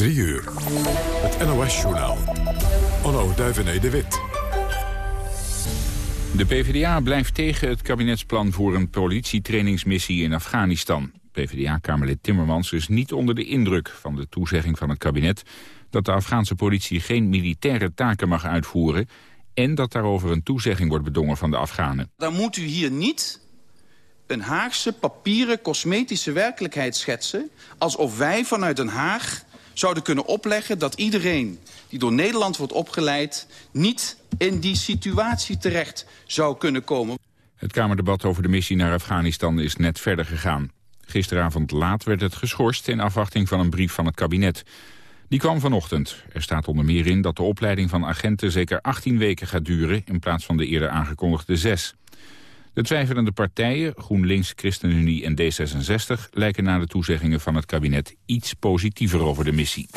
3 uur. Het NOS-journaal. Onno Duivené de Wit. De PvdA blijft tegen het kabinetsplan voor een politietrainingsmissie in Afghanistan. PvdA-kamerlid Timmermans is niet onder de indruk van de toezegging van het kabinet... dat de Afghaanse politie geen militaire taken mag uitvoeren... en dat daarover een toezegging wordt bedongen van de Afghanen. Dan moet u hier niet een Haagse papieren cosmetische werkelijkheid schetsen... alsof wij vanuit Den Haag zouden kunnen opleggen dat iedereen die door Nederland wordt opgeleid... niet in die situatie terecht zou kunnen komen. Het Kamerdebat over de missie naar Afghanistan is net verder gegaan. Gisteravond laat werd het geschorst in afwachting van een brief van het kabinet. Die kwam vanochtend. Er staat onder meer in dat de opleiding van agenten zeker 18 weken gaat duren... in plaats van de eerder aangekondigde zes. De twijfelende partijen, GroenLinks, ChristenUnie en D66... lijken na de toezeggingen van het kabinet iets positiever over de missie.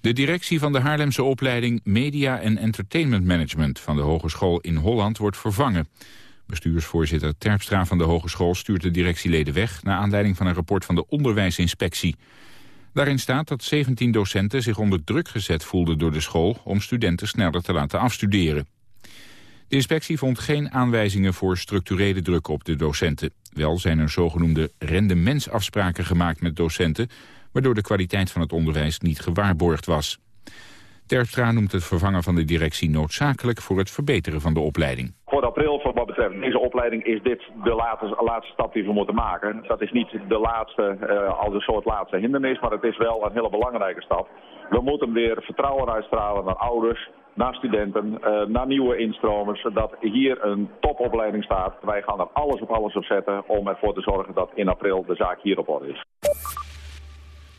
De directie van de Haarlemse opleiding Media en Entertainment Management... van de Hogeschool in Holland wordt vervangen. Bestuursvoorzitter Terpstra van de hogeschool stuurt de directieleden weg... naar aanleiding van een rapport van de onderwijsinspectie. Daarin staat dat 17 docenten zich onder druk gezet voelden door de school... om studenten sneller te laten afstuderen. De inspectie vond geen aanwijzingen voor structurele druk op de docenten. Wel zijn er zogenoemde rendementsafspraken gemaakt met docenten... waardoor de kwaliteit van het onderwijs niet gewaarborgd was. Terpstra noemt het vervangen van de directie noodzakelijk voor het verbeteren van de opleiding. Voor april, voor wat betreft deze opleiding, is dit de laatste, laatste stap die we moeten maken. Dat is niet de laatste, uh, als een soort laatste hindernis, maar het is wel een hele belangrijke stap. We moeten weer vertrouwen uitstralen naar ouders, naar studenten, uh, naar nieuwe instromers, zodat hier een topopleiding staat. Wij gaan er alles op alles op zetten om ervoor te zorgen dat in april de zaak hier op orde is.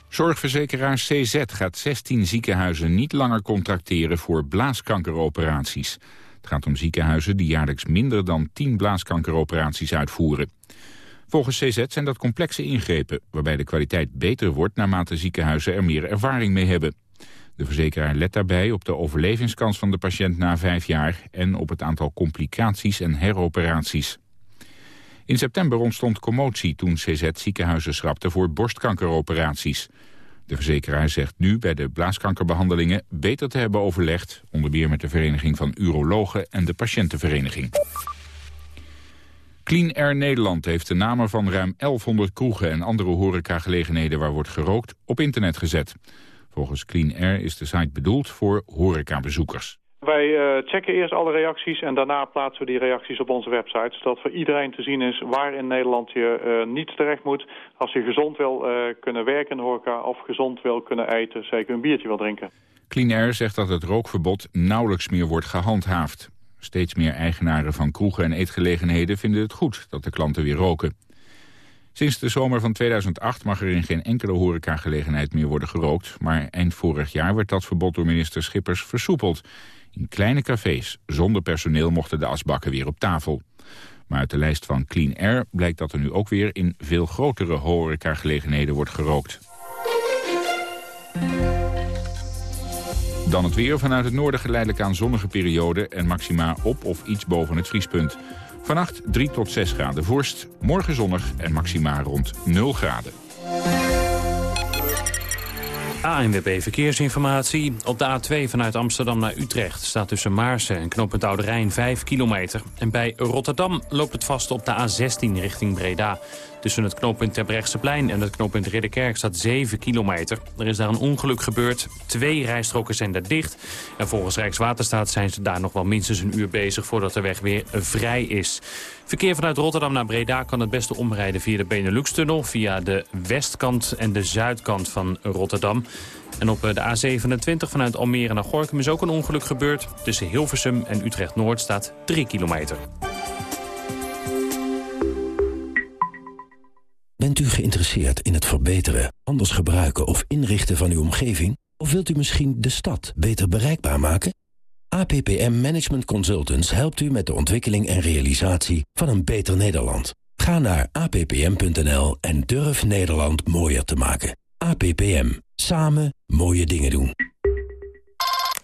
Zorgverzekeraar CZ gaat 16 ziekenhuizen niet langer contracteren voor blaaskankeroperaties. Het gaat om ziekenhuizen die jaarlijks minder dan 10 blaaskankeroperaties uitvoeren. Volgens CZ zijn dat complexe ingrepen, waarbij de kwaliteit beter wordt naarmate ziekenhuizen er meer ervaring mee hebben. De verzekeraar let daarbij op de overlevingskans van de patiënt na vijf jaar en op het aantal complicaties en heroperaties. In september ontstond commotie toen CZ ziekenhuizen schrapte voor borstkankeroperaties. De verzekeraar zegt nu bij de blaaskankerbehandelingen beter te hebben overlegd... onder meer met de Vereniging van Urologen en de Patiëntenvereniging. Clean Air Nederland heeft de namen van ruim 1100 kroegen en andere horecagelegenheden waar wordt gerookt op internet gezet. Volgens Clean Air is de site bedoeld voor horecabezoekers. Wij uh, checken eerst alle reacties en daarna plaatsen we die reacties op onze website. Zodat voor iedereen te zien is waar in Nederland je uh, niet terecht moet. Als je gezond wil uh, kunnen werken in de horeca of gezond wil kunnen eten, zeker een biertje wil drinken. Clean Air zegt dat het rookverbod nauwelijks meer wordt gehandhaafd. Steeds meer eigenaren van kroegen en eetgelegenheden vinden het goed dat de klanten weer roken. Sinds de zomer van 2008 mag er in geen enkele horecagelegenheid meer worden gerookt. Maar eind vorig jaar werd dat verbod door minister Schippers versoepeld. In kleine cafés zonder personeel mochten de asbakken weer op tafel. Maar uit de lijst van Clean Air blijkt dat er nu ook weer in veel grotere horecagelegenheden wordt gerookt. Dan het weer vanuit het noorden geleidelijk aan zonnige periode... en maxima op of iets boven het vriespunt. Vannacht 3 tot 6 graden vorst, morgen zonnig en maxima rond 0 graden. ANWB Verkeersinformatie. Op de A2 vanuit Amsterdam naar Utrecht staat tussen Maarsen en knooppunt Oude Rijn 5 kilometer. En bij Rotterdam loopt het vast op de A16 richting Breda. Tussen het knooppunt Terbrechtseplein en het knooppunt Ridderkerk staat 7 kilometer. Er is daar een ongeluk gebeurd. Twee rijstroken zijn daar dicht. En volgens Rijkswaterstaat zijn ze daar nog wel minstens een uur bezig voordat de weg weer vrij is. Verkeer vanuit Rotterdam naar Breda kan het beste omrijden via de Benelux-tunnel... via de westkant en de zuidkant van Rotterdam. En op de A27 vanuit Almere naar Gorkum is ook een ongeluk gebeurd. Tussen Hilversum en Utrecht-Noord staat 3 kilometer. Bent u geïnteresseerd in het verbeteren, anders gebruiken of inrichten van uw omgeving? Of wilt u misschien de stad beter bereikbaar maken? APPM Management Consultants helpt u met de ontwikkeling en realisatie van een beter Nederland. Ga naar appm.nl en durf Nederland mooier te maken. APPM. Samen mooie dingen doen.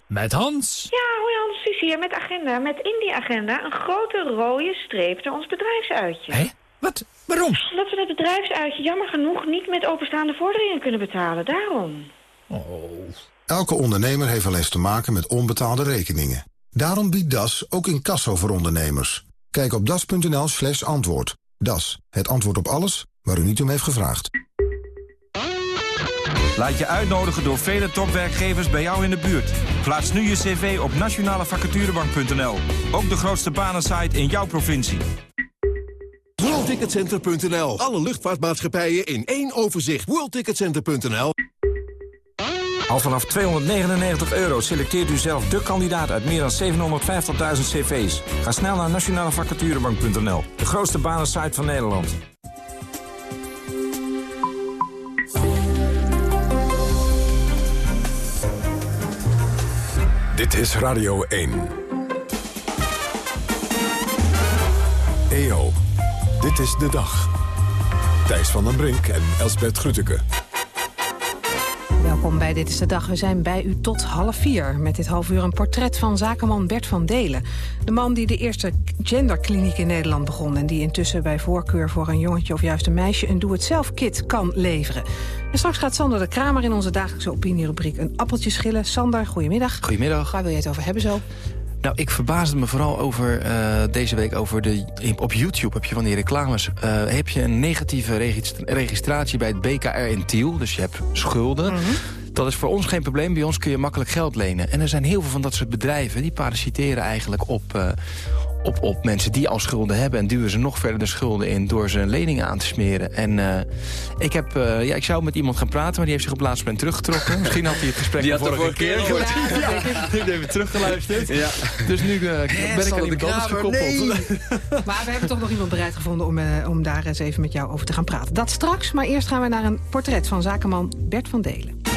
Met Hans. Ja, hoi Hans, Susie hier met agenda. Met in die agenda een grote rode streep naar ons bedrijfsuitje. Hé? Wat? Waarom? Omdat we het bedrijfsuitje jammer genoeg niet met openstaande vorderingen kunnen betalen. Daarom. Oh. Elke ondernemer heeft wel eens te maken met onbetaalde rekeningen. Daarom biedt DAS ook incasso voor ondernemers. Kijk op das.nl slash antwoord. DAS, het antwoord op alles waar u niet om heeft gevraagd. Laat je uitnodigen door vele topwerkgevers bij jou in de buurt. Plaats nu je cv op nationalevacaturebank.nl. Ook de grootste banensite in jouw provincie. WorldTicketCenter.nl. Alle luchtvaartmaatschappijen in één overzicht. WorldTicketCenter.nl. Al vanaf 299 euro selecteert u zelf de kandidaat uit meer dan 750.000 cv's. Ga snel naar nationalevacaturebank.nl. De grootste banensite van Nederland. Dit is Radio 1. EO, dit is de dag. Thijs van den Brink en Elsbert Grütke. Welkom bij Dit is de Dag. We zijn bij u tot half vier. Met dit half uur een portret van zakenman Bert van Delen. De man die de eerste genderkliniek in Nederland begon... en die intussen bij voorkeur voor een jongetje of juist een meisje... een doe-het-zelf-kit kan leveren. En straks gaat Sander de Kramer in onze dagelijkse opinierubriek... een appeltje schillen. Sander, goedemiddag. Goedemiddag. Waar wil je het over hebben zo? Nou, ik verbaasde me vooral over uh, deze week over de... Op YouTube heb je van die reclames... Uh, heb je een negatieve registratie bij het BKR in Tiel. Dus je hebt schulden. Mm -hmm. Dat is voor ons geen probleem. Bij ons kun je makkelijk geld lenen. En er zijn heel veel van dat soort bedrijven... die parasiteren eigenlijk op, uh, op, op mensen die al schulden hebben... en duwen ze nog verder de schulden in door ze leningen aan te smeren. En uh, ik, heb, uh, ja, ik zou met iemand gaan praten, maar die heeft zich op het laatste moment teruggetrokken. Misschien had hij het gesprek die de vorige keer gehoord. Ja, ja, ik heb even teruggeluisterd. Ja. Dus nu uh, ben ik aan de kans gekoppeld. Nee. maar we hebben toch nog iemand bereid gevonden om, om daar eens even met jou over te gaan praten. Dat straks, maar eerst gaan we naar een portret van zakenman Bert van Delen.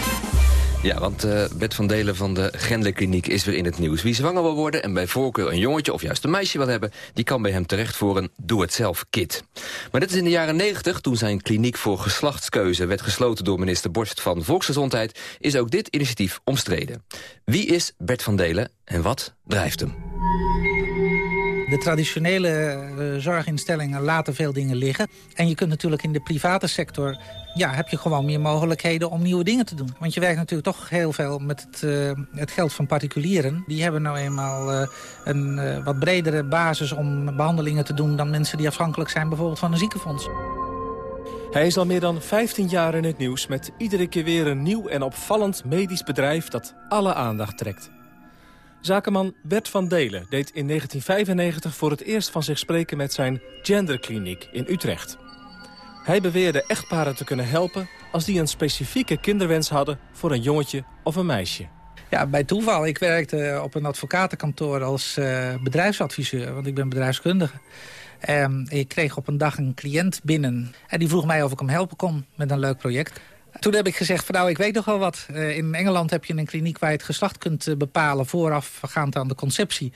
Ja, want uh, Bert van Delen van de Genderkliniek is weer in het nieuws. Wie zwanger wil worden en bij voorkeur een jongetje of juist een meisje wil hebben... die kan bij hem terecht voor een doe-het-zelf-kit. Maar dit is in de jaren 90, toen zijn kliniek voor geslachtskeuze... werd gesloten door minister Borst van Volksgezondheid... is ook dit initiatief omstreden. Wie is Bert van Delen en wat drijft hem? De traditionele uh, zorginstellingen laten veel dingen liggen. En je kunt natuurlijk in de private sector... ja, heb je gewoon meer mogelijkheden om nieuwe dingen te doen. Want je werkt natuurlijk toch heel veel met het, uh, het geld van particulieren. Die hebben nou eenmaal uh, een wat bredere basis om behandelingen te doen... dan mensen die afhankelijk zijn bijvoorbeeld van een ziekenfonds. Hij is al meer dan 15 jaar in het nieuws... met iedere keer weer een nieuw en opvallend medisch bedrijf... dat alle aandacht trekt. Zakenman Bert van Delen deed in 1995 voor het eerst van zich spreken met zijn genderkliniek in Utrecht. Hij beweerde echtparen te kunnen helpen als die een specifieke kinderwens hadden voor een jongetje of een meisje. Ja, bij toeval. Ik werkte op een advocatenkantoor als uh, bedrijfsadviseur, want ik ben bedrijfskundige. En ik kreeg op een dag een cliënt binnen en die vroeg mij of ik hem helpen kon met een leuk project. Toen heb ik gezegd, van, nou, ik weet nog wel wat. Uh, in Engeland heb je een kliniek waar je het geslacht kunt uh, bepalen... voorafgaand aan de conceptie.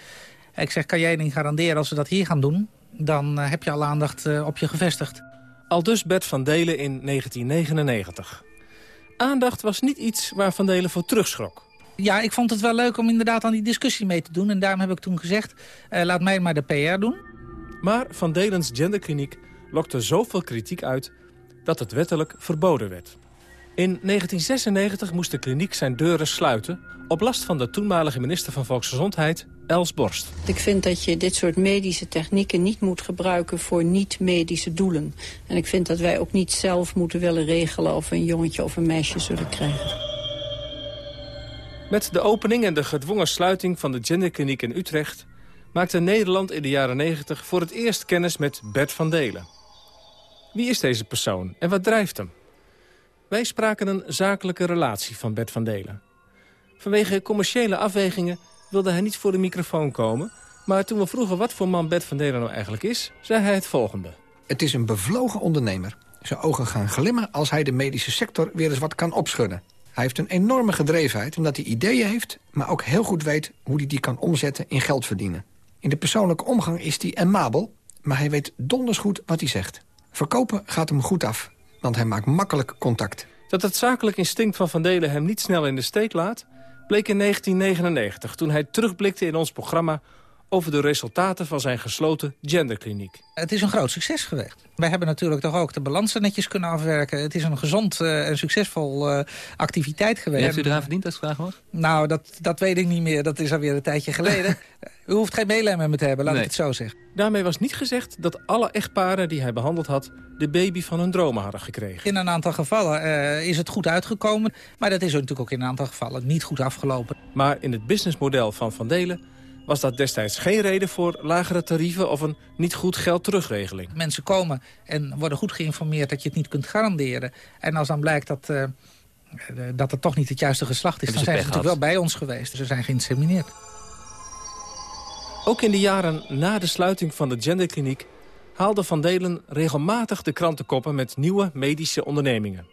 Ik zeg, kan jij niet garanderen als we dat hier gaan doen... dan uh, heb je al aandacht op je gevestigd. Al dus Bert van Delen in 1999. Aandacht was niet iets waar Van Delen voor terugschrok. Ja, ik vond het wel leuk om inderdaad aan die discussie mee te doen. En daarom heb ik toen gezegd, laat mij maar de PR doen. Maar Van Delens genderkliniek lokte zoveel kritiek uit... dat het wettelijk verboden werd. In 1996 moest de kliniek zijn deuren sluiten... op last van de toenmalige minister van Volksgezondheid, Els Borst. Ik vind dat je dit soort medische technieken niet moet gebruiken... voor niet-medische doelen. En ik vind dat wij ook niet zelf moeten willen regelen... of we een jongetje of een meisje zullen krijgen. Met de opening en de gedwongen sluiting van de genderkliniek in Utrecht... maakte Nederland in de jaren 90 voor het eerst kennis met Bert van Delen. Wie is deze persoon en wat drijft hem? Wij spraken een zakelijke relatie van Bert van Delen. Vanwege commerciële afwegingen wilde hij niet voor de microfoon komen... maar toen we vroegen wat voor man Bert van Delen nou eigenlijk is... zei hij het volgende. Het is een bevlogen ondernemer. Zijn ogen gaan glimmen als hij de medische sector weer eens wat kan opschudden. Hij heeft een enorme gedrevenheid omdat hij ideeën heeft... maar ook heel goed weet hoe hij die kan omzetten in geld verdienen. In de persoonlijke omgang is hij amabel... maar hij weet donders goed wat hij zegt. Verkopen gaat hem goed af want hij maakt makkelijk contact. Dat het zakelijk instinct van Van Delen hem niet snel in de steek laat... bleek in 1999, toen hij terugblikte in ons programma... over de resultaten van zijn gesloten genderkliniek. Het is een groot succes geweest. Wij hebben natuurlijk toch ook de balansen netjes kunnen afwerken. Het is een gezond uh, en succesvol uh, activiteit geweest. Heeft u eraan verdiend als het vraag was? Nou, dat, dat weet ik niet meer. Dat is alweer een tijdje geleden. u hoeft geen meelijden met me te hebben, laat nee. ik het zo zeggen. Daarmee was niet gezegd dat alle echtparen die hij behandeld had... de baby van hun dromen hadden gekregen. In een aantal gevallen uh, is het goed uitgekomen. Maar dat is natuurlijk ook in een aantal gevallen niet goed afgelopen. Maar in het businessmodel van Van Delen was dat destijds geen reden voor lagere tarieven of een niet goed geld terugregeling. Mensen komen en worden goed geïnformeerd dat je het niet kunt garanderen. En als dan blijkt dat, uh, dat het toch niet het juiste geslacht is... dan zijn ze natuurlijk wel bij ons geweest. Ze zijn geïnsemineerd. Ook in de jaren na de sluiting van de genderkliniek... haalde Van Delen regelmatig de krantenkoppen met nieuwe medische ondernemingen.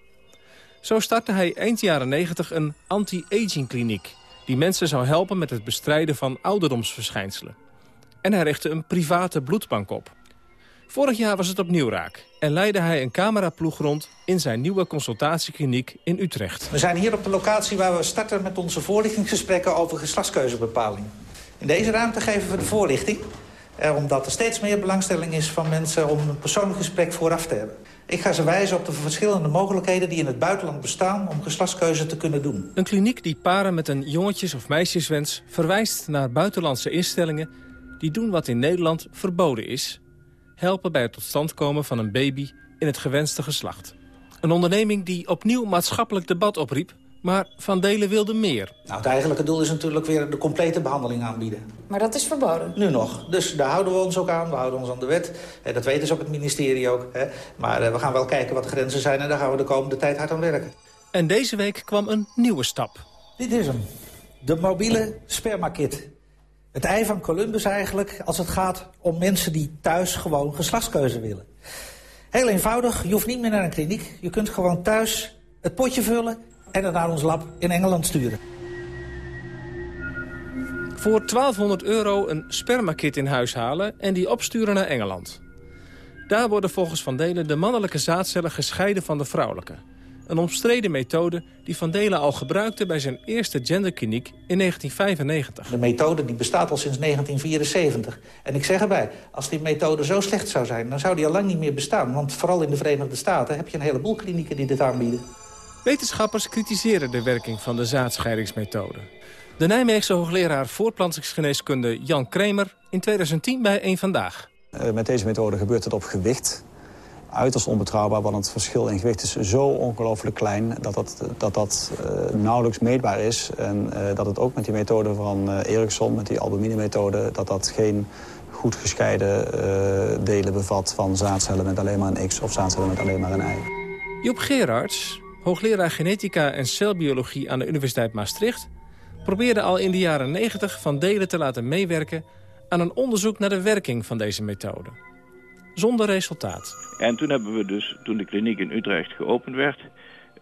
Zo startte hij eind jaren 90 een anti-aging kliniek die mensen zou helpen met het bestrijden van ouderdomsverschijnselen. En hij richtte een private bloedbank op. Vorig jaar was het opnieuw raak en leidde hij een cameraploeg rond in zijn nieuwe consultatiekliniek in Utrecht. We zijn hier op de locatie waar we starten met onze voorlichtingsgesprekken over geslachtskeuzebepaling. In deze ruimte geven we de voorlichting, eh, omdat er steeds meer belangstelling is van mensen om een persoonlijk gesprek vooraf te hebben. Ik ga ze wijzen op de verschillende mogelijkheden die in het buitenland bestaan... om geslachtskeuze te kunnen doen. Een kliniek die paren met een jongetjes- of meisjeswens... verwijst naar buitenlandse instellingen... die doen wat in Nederland verboden is. Helpen bij het tot stand komen van een baby in het gewenste geslacht. Een onderneming die opnieuw maatschappelijk debat opriep... Maar Van Delen wilde meer. Nou, het eigenlijke doel is natuurlijk weer de complete behandeling aanbieden. Maar dat is verboden? Nu nog. Dus daar houden we ons ook aan. We houden ons aan de wet. Dat weten ze op het ministerie ook. Maar eh, we gaan wel kijken wat de grenzen zijn... en daar gaan we de komende tijd hard aan werken. En deze week kwam een nieuwe stap. Dit is hem. De mobiele spermakit. Het ei van Columbus eigenlijk als het gaat om mensen die thuis gewoon geslachtskeuze willen. Heel eenvoudig, je hoeft niet meer naar een kliniek. Je kunt gewoon thuis het potje vullen en het naar ons lab in Engeland sturen. Voor 1200 euro een spermakit in huis halen en die opsturen naar Engeland. Daar worden volgens Van Delen de mannelijke zaadcellen gescheiden van de vrouwelijke. Een omstreden methode die Van Delen al gebruikte bij zijn eerste genderkliniek in 1995. De methode die bestaat al sinds 1974. En ik zeg erbij, als die methode zo slecht zou zijn... dan zou die al lang niet meer bestaan. Want vooral in de Verenigde Staten heb je een heleboel klinieken die dit aanbieden. Wetenschappers kritiseren de werking van de zaadscheidingsmethode. De Nijmeegse hoogleraar voortplantingsgeneeskunde Jan Kremer in 2010 bij Eén Vandaag. Eh, met deze methode gebeurt het op gewicht. Uiterst onbetrouwbaar, want het verschil in gewicht is zo ongelooflijk klein... dat dat, dat, dat uh, nauwelijks meetbaar is. En uh, dat het ook met die methode van uh, Ericsson, met die albumine-methode... dat dat geen goed gescheiden delen bevat van zaadcellen met alleen maar een X... of zaadcellen met alleen maar een Y. Joep Gerards, hoogleraar genetica en celbiologie aan de Universiteit Maastricht... probeerde al in de jaren 90 van delen te laten meewerken... aan een onderzoek naar de werking van deze methode. Zonder resultaat. En toen hebben we dus, toen de kliniek in Utrecht geopend werd...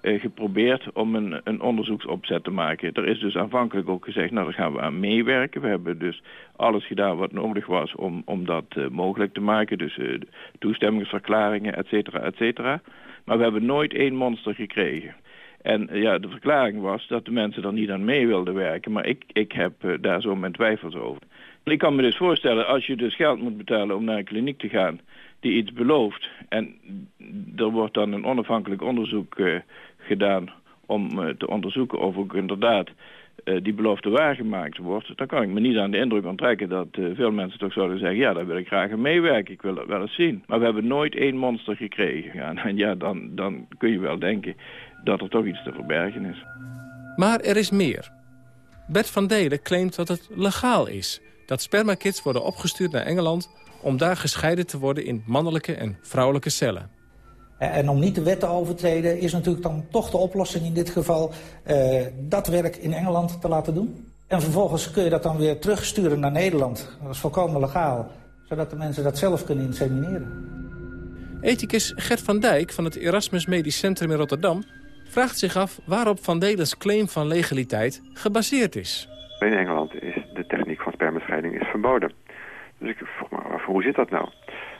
Eh, geprobeerd om een, een onderzoeksopzet te maken. Er is dus aanvankelijk ook gezegd, nou daar gaan we aan meewerken. We hebben dus alles gedaan wat nodig was om, om dat uh, mogelijk te maken. Dus uh, toestemmingsverklaringen, et cetera, et cetera. Maar we hebben nooit één monster gekregen. En ja, de verklaring was dat de mensen er niet aan mee wilden werken. Maar ik, ik heb daar zo mijn twijfels over. Ik kan me dus voorstellen, als je dus geld moet betalen om naar een kliniek te gaan die iets belooft. En er wordt dan een onafhankelijk onderzoek gedaan om uh, te onderzoeken of ook inderdaad uh, die belofte waargemaakt wordt. Dan kan ik me niet aan de indruk onttrekken dat veel mensen toch zouden zeggen... ja, daar wil ik graag aan meewerken, ik wil het wel eens zien. Maar we hebben nooit één monster gekregen. Ja, en ja, dan, dan kun je wel denken dat er toch iets te verbergen is. Maar er is meer. Bert van Delen claimt dat het legaal is... dat spermakits worden opgestuurd naar Engeland om daar gescheiden te worden in mannelijke en vrouwelijke cellen. En om niet de wet te overtreden is natuurlijk dan toch de oplossing in dit geval... Uh, dat werk in Engeland te laten doen. En vervolgens kun je dat dan weer terugsturen naar Nederland. Dat is volkomen legaal, zodat de mensen dat zelf kunnen insemineren. Ethicus Gert van Dijk van het Erasmus Medisch Centrum in Rotterdam... vraagt zich af waarop Van Delens claim van legaliteit gebaseerd is. In Engeland is de techniek van spermascheiding is verboden. Dus ik vroeg me af, hoe zit dat nou?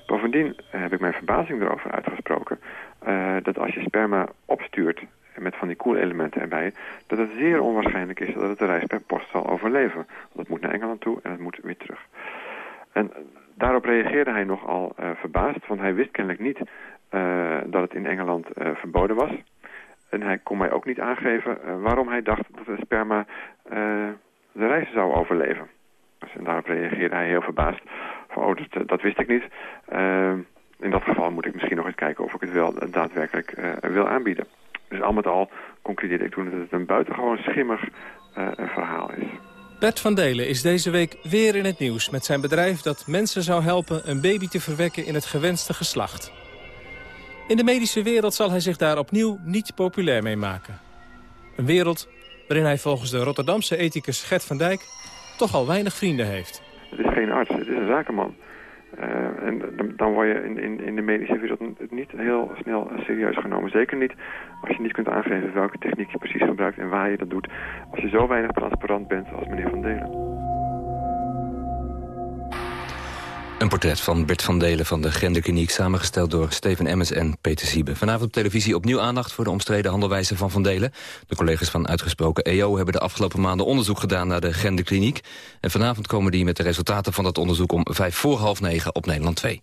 Bovendien heb ik mijn verbazing erover uitgesproken... Uh, dat als je sperma opstuurt met van die koelelementen erbij... dat het zeer onwaarschijnlijk is dat het de reis per post zal overleven. Want het moet naar Engeland toe en het moet weer terug. En daarop reageerde hij nogal verbaasd, want hij wist kennelijk niet dat het in Engeland verboden was. En hij kon mij ook niet aangeven waarom hij dacht dat de sperma de reis zou overleven. Dus, en daarop reageerde hij heel verbaasd. Oh, dat, dat wist ik niet. in dat geval moet ik misschien nog eens kijken of ik het wel daadwerkelijk wil aanbieden. Dus al met al concludeerde ik toen dat het een buitengewoon schimmig uh, verhaal is. Bert van Delen is deze week weer in het nieuws met zijn bedrijf dat mensen zou helpen een baby te verwekken in het gewenste geslacht. In de medische wereld zal hij zich daar opnieuw niet populair mee maken. Een wereld waarin hij volgens de Rotterdamse ethicus Gert van Dijk toch al weinig vrienden heeft. Het is geen arts, het is een zakenman. Uh, en dan word je in, in, in de medische wereld niet heel snel serieus genomen. Zeker niet als je niet kunt aangeven welke techniek je precies gebruikt en waar je dat doet. Als je zo weinig transparant bent als meneer Van Delen. Een portret van Bert van Delen van de Genderkliniek... samengesteld door Steven Emmens en Peter Siebe. Vanavond op televisie opnieuw aandacht voor de omstreden handelwijze van Van Delen. De collega's van Uitgesproken EO hebben de afgelopen maanden onderzoek gedaan... naar de Genderkliniek. En vanavond komen die met de resultaten van dat onderzoek... om vijf voor half negen op Nederland 2.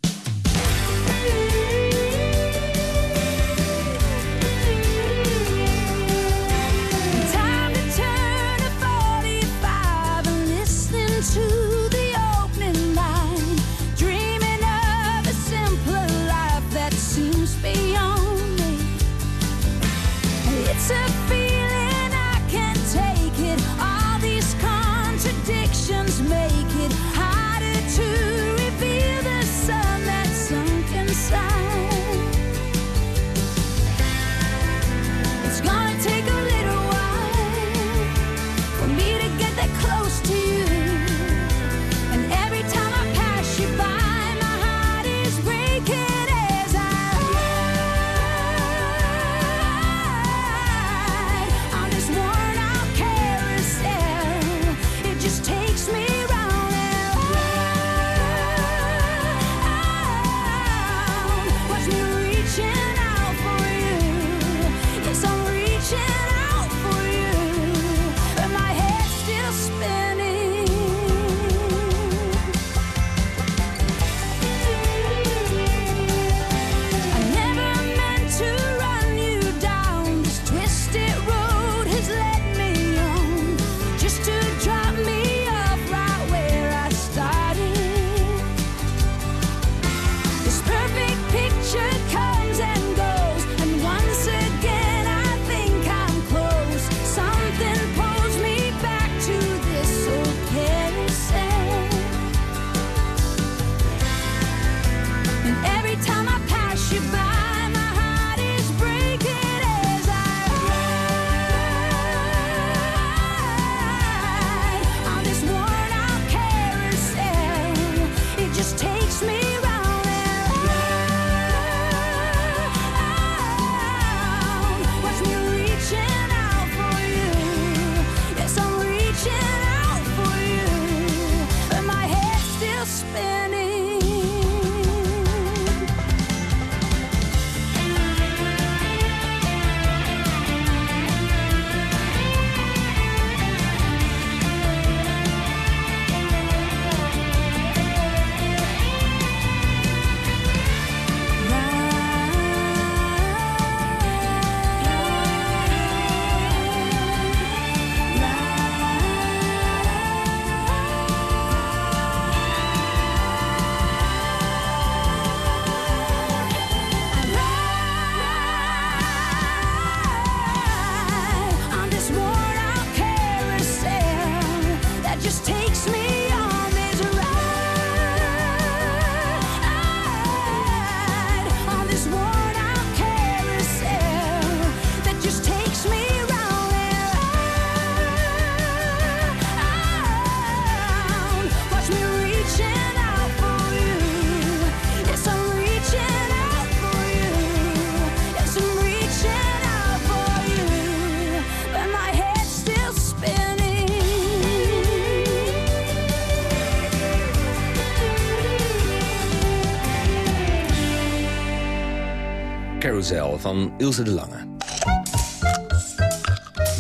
Ilse de Lange.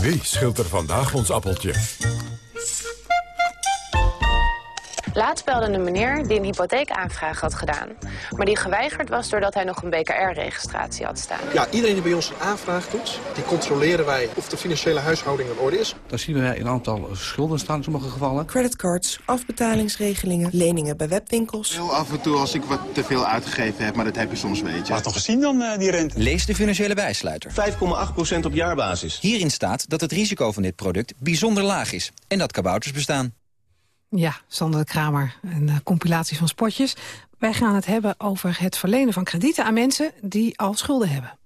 Wie schilt er vandaag ons appeltje? Belde een meneer die een hypotheekaanvraag had gedaan. Maar die geweigerd was doordat hij nog een BKR-registratie had staan. Ja, iedereen die bij ons een aanvraag doet, die controleren wij of de financiële huishouding in orde is. Dan zien wij een aantal schulden staan in sommige gevallen. Creditcards, afbetalingsregelingen, leningen bij webwinkels. Heel af en toe als ik wat te veel uitgegeven heb, maar dat heb je soms weet je. Maar toch gezien dan, uh, die rente? Lees de financiële bijsluiter. 5,8% op jaarbasis. Hierin staat dat het risico van dit product bijzonder laag is. En dat kabouters bestaan. Ja, Sander de Kramer, een uh, compilatie van spotjes. Wij gaan het hebben over het verlenen van kredieten aan mensen die al schulden hebben.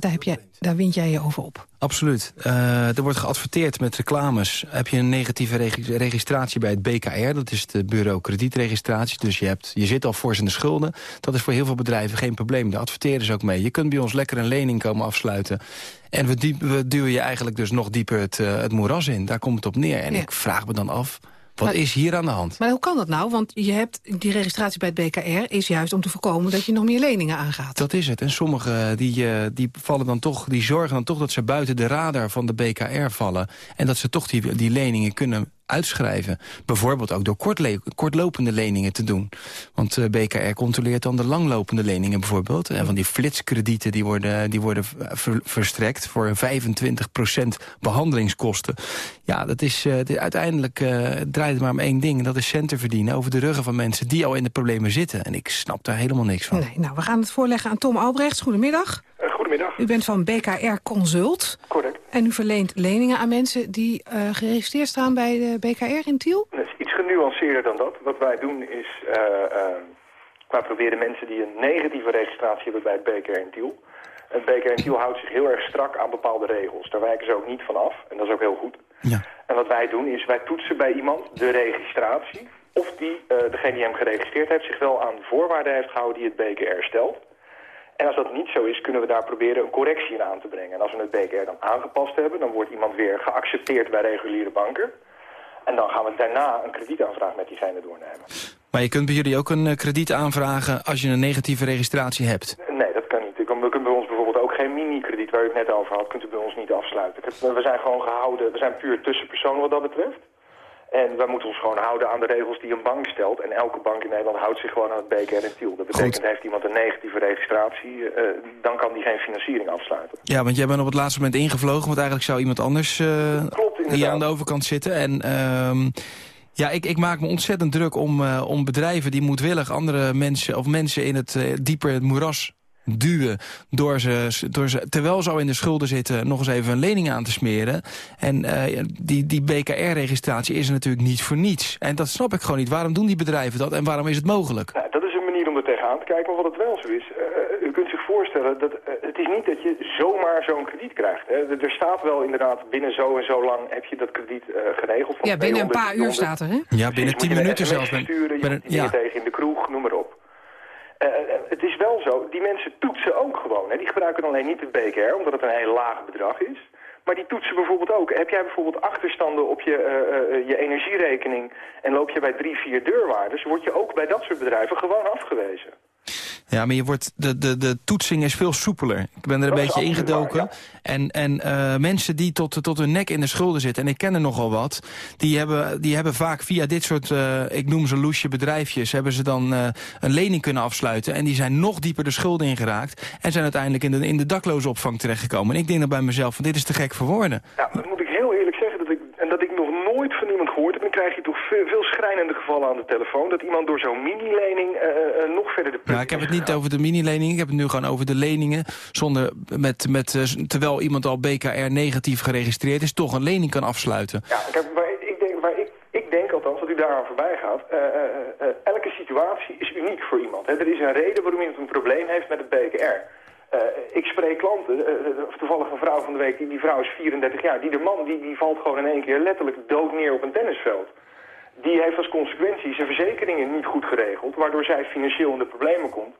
Daar, heb jij, daar wind jij je over op. Absoluut. Uh, er wordt geadverteerd met reclames. Heb je een negatieve reg registratie bij het BKR, dat is het bureau kredietregistratie. Dus je, hebt, je zit al voor zijn schulden. Dat is voor heel veel bedrijven geen probleem. Daar adverteren ze ook mee. Je kunt bij ons lekker een lening komen afsluiten. En we, diep, we duwen je eigenlijk dus nog dieper het, uh, het moeras in. Daar komt het op neer. En ja. ik vraag me dan af... Wat maar, is hier aan de hand? Maar hoe kan dat nou? Want je hebt die registratie bij het BKR is juist om te voorkomen dat je nog meer leningen aangaat. Dat is het. En sommigen die, uh, die vallen dan toch, die zorgen dan toch dat ze buiten de radar van de BKR vallen. En dat ze toch die, die leningen kunnen uitschrijven. Bijvoorbeeld ook door kortlopende leningen te doen. Want uh, BKR controleert dan de langlopende leningen bijvoorbeeld. En van die flitskredieten die worden, die worden ver, verstrekt voor 25% behandelingskosten. Ja, dat is uh, de, uiteindelijk uh, draait het maar om één ding. En dat is centen verdienen over de ruggen van mensen die al in de problemen zitten. En ik snap daar helemaal niks van. Nee, nou, we gaan het voorleggen aan Tom Albrechts. Goedemiddag. U bent van BKR Consult. Correct. En u verleent leningen aan mensen die uh, geregistreerd staan bij de BKR in Tiel? Dat is iets genuanceerder dan dat. Wat wij doen is, uh, uh, wij proberen mensen die een negatieve registratie hebben bij het BKR in Tiel. Het BKR in Tiel houdt zich heel erg strak aan bepaalde regels. Daar wijken ze ook niet van af en dat is ook heel goed. Ja. En wat wij doen is, wij toetsen bij iemand de registratie... of die, degene die hem geregistreerd heeft, zich wel aan de voorwaarden heeft gehouden die het BKR stelt. En als dat niet zo is, kunnen we daar proberen een correctie in aan te brengen. En als we het BKR dan aangepast hebben, dan wordt iemand weer geaccepteerd bij reguliere banken. En dan gaan we daarna een kredietaanvraag met diegene doornemen. Maar je kunt bij jullie ook een uh, krediet aanvragen als je een negatieve registratie hebt? Nee, dat kan niet. We kunnen bij ons bijvoorbeeld ook geen mini-krediet waar u het net over had, kunt u bij ons niet afsluiten. We zijn gewoon gehouden, we zijn puur tussenpersonen wat dat betreft. En wij moeten ons gewoon houden aan de regels die een bank stelt. En elke bank in Nederland houdt zich gewoon aan het BKR en Tiel. Dat betekent, Goed. heeft iemand een negatieve registratie, uh, dan kan die geen financiering afsluiten. Ja, want jij bent op het laatste moment ingevlogen, want eigenlijk zou iemand anders uh, Klopt, hier aan de overkant zitten. En uh, ja, ik, ik maak me ontzettend druk om, uh, om bedrijven die moedwillig andere mensen of mensen in het dieper het moeras duwen door ze, door ze, terwijl ze al in de schulden zitten, nog eens even een lening aan te smeren. En uh, die, die BKR-registratie is er natuurlijk niet voor niets. En dat snap ik gewoon niet. Waarom doen die bedrijven dat en waarom is het mogelijk? Nou, dat is een manier om er tegenaan te kijken, maar wat het wel zo is... Uh, u kunt zich voorstellen, dat uh, het is niet dat je zomaar zo'n krediet krijgt. Hè. Er staat wel inderdaad, binnen zo en zo lang heb je dat krediet geregeld. Van ja, binnen een paar uur staat er, hè? Ja, binnen tien minuten zelfs. Sturen, je, ja. tegen in de kroeg, noem maar op. Uh, het is wel zo, die mensen toetsen ook gewoon. Hè. Die gebruiken alleen niet het BKR, omdat het een heel laag bedrag is. Maar die toetsen bijvoorbeeld ook. Heb jij bijvoorbeeld achterstanden op je, uh, je energierekening... en loop je bij drie, vier deurwaarders... word je ook bij dat soort bedrijven gewoon afgewezen. Ja, maar je wordt, de, de, de toetsing is veel soepeler. Ik ben er een dat beetje ingedoken. Waar, ja. En, en uh, mensen die tot, tot hun nek in de schulden zitten... en ik ken er nogal wat... die hebben, die hebben vaak via dit soort, uh, ik noem ze loesje bedrijfjes... hebben ze dan uh, een lening kunnen afsluiten... en die zijn nog dieper de schulden ingeraakt... en zijn uiteindelijk in de, in de dakloze opvang terechtgekomen. En ik denk dan bij mezelf, van dit is te gek voor woorden. Ja, dat moet ik heel eerlijk zeggen... Dat ik, en dat ik nog nooit van iemand gehoord heb... dan krijg je toch veel, veel schrijnende gevallen aan de telefoon... dat iemand door zo'n mini-lening nog verder de ja, ik heb het niet over de mini-lening. Ik heb het nu gewoon over de leningen. Zonder, met, met, uh, terwijl iemand al BKR negatief geregistreerd is... toch een lening kan afsluiten. Ja, kijk, waar ik denk, waar ik, ik denk althans dat u daaraan voorbij gaat. Elke situatie is uniek voor iemand. Hè. Er is een reden waarom iemand een probleem heeft met het BKR. Ik spreek klanten, toevallig een vrouw van de week, die, die vrouw is 34 jaar. Die de man die, die valt gewoon in één keer letterlijk dood neer op een tennisveld die heeft als consequentie zijn verzekeringen niet goed geregeld... waardoor zij financieel in de problemen komt.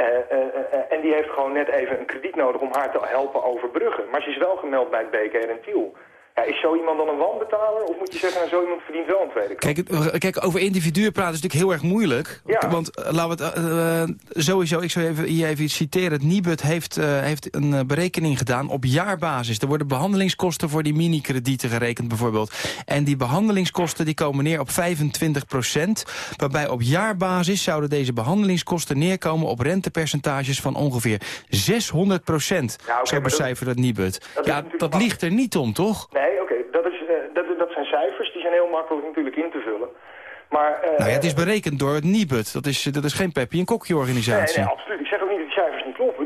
Uh, uh, uh, en die heeft gewoon net even een krediet nodig om haar te helpen overbruggen. Maar ze is wel gemeld bij het BKR en Tiel. Ja, is zo iemand dan een wanbetaler? Of moet je zeggen, nou, zo iemand verdient wel een tweede kans? Kijk, het- kijk, over individuen praten is natuurlijk heel erg moeilijk. Ja. Want eh, laten we het eh, eh, sowieso, ik zou even, hier even iets citeren. Het Nibud heeft, eh, heeft een eh, berekening gedaan op jaarbasis. Er worden behandelingskosten voor die mini-kredieten gerekend bijvoorbeeld. En die behandelingskosten die komen neer op 25 procent. Waarbij op jaarbasis zouden deze behandelingskosten neerkomen op rentepercentages van ongeveer 600 procent. Ja, Zo maar dat- becijfert het Nibud. dat Ja, dat ligt er niet om, toch? Nee, oké, dat, is, eh, dat, dat zijn heel makkelijk natuurlijk in te vullen. Maar, eh, Nou ja, het is berekend door het Nibud. Dat is, dat is geen Peppi en Kokje organisatie. Nee, nee, absoluut. Ik zeg ook niet dat die cijfers niet kloppen.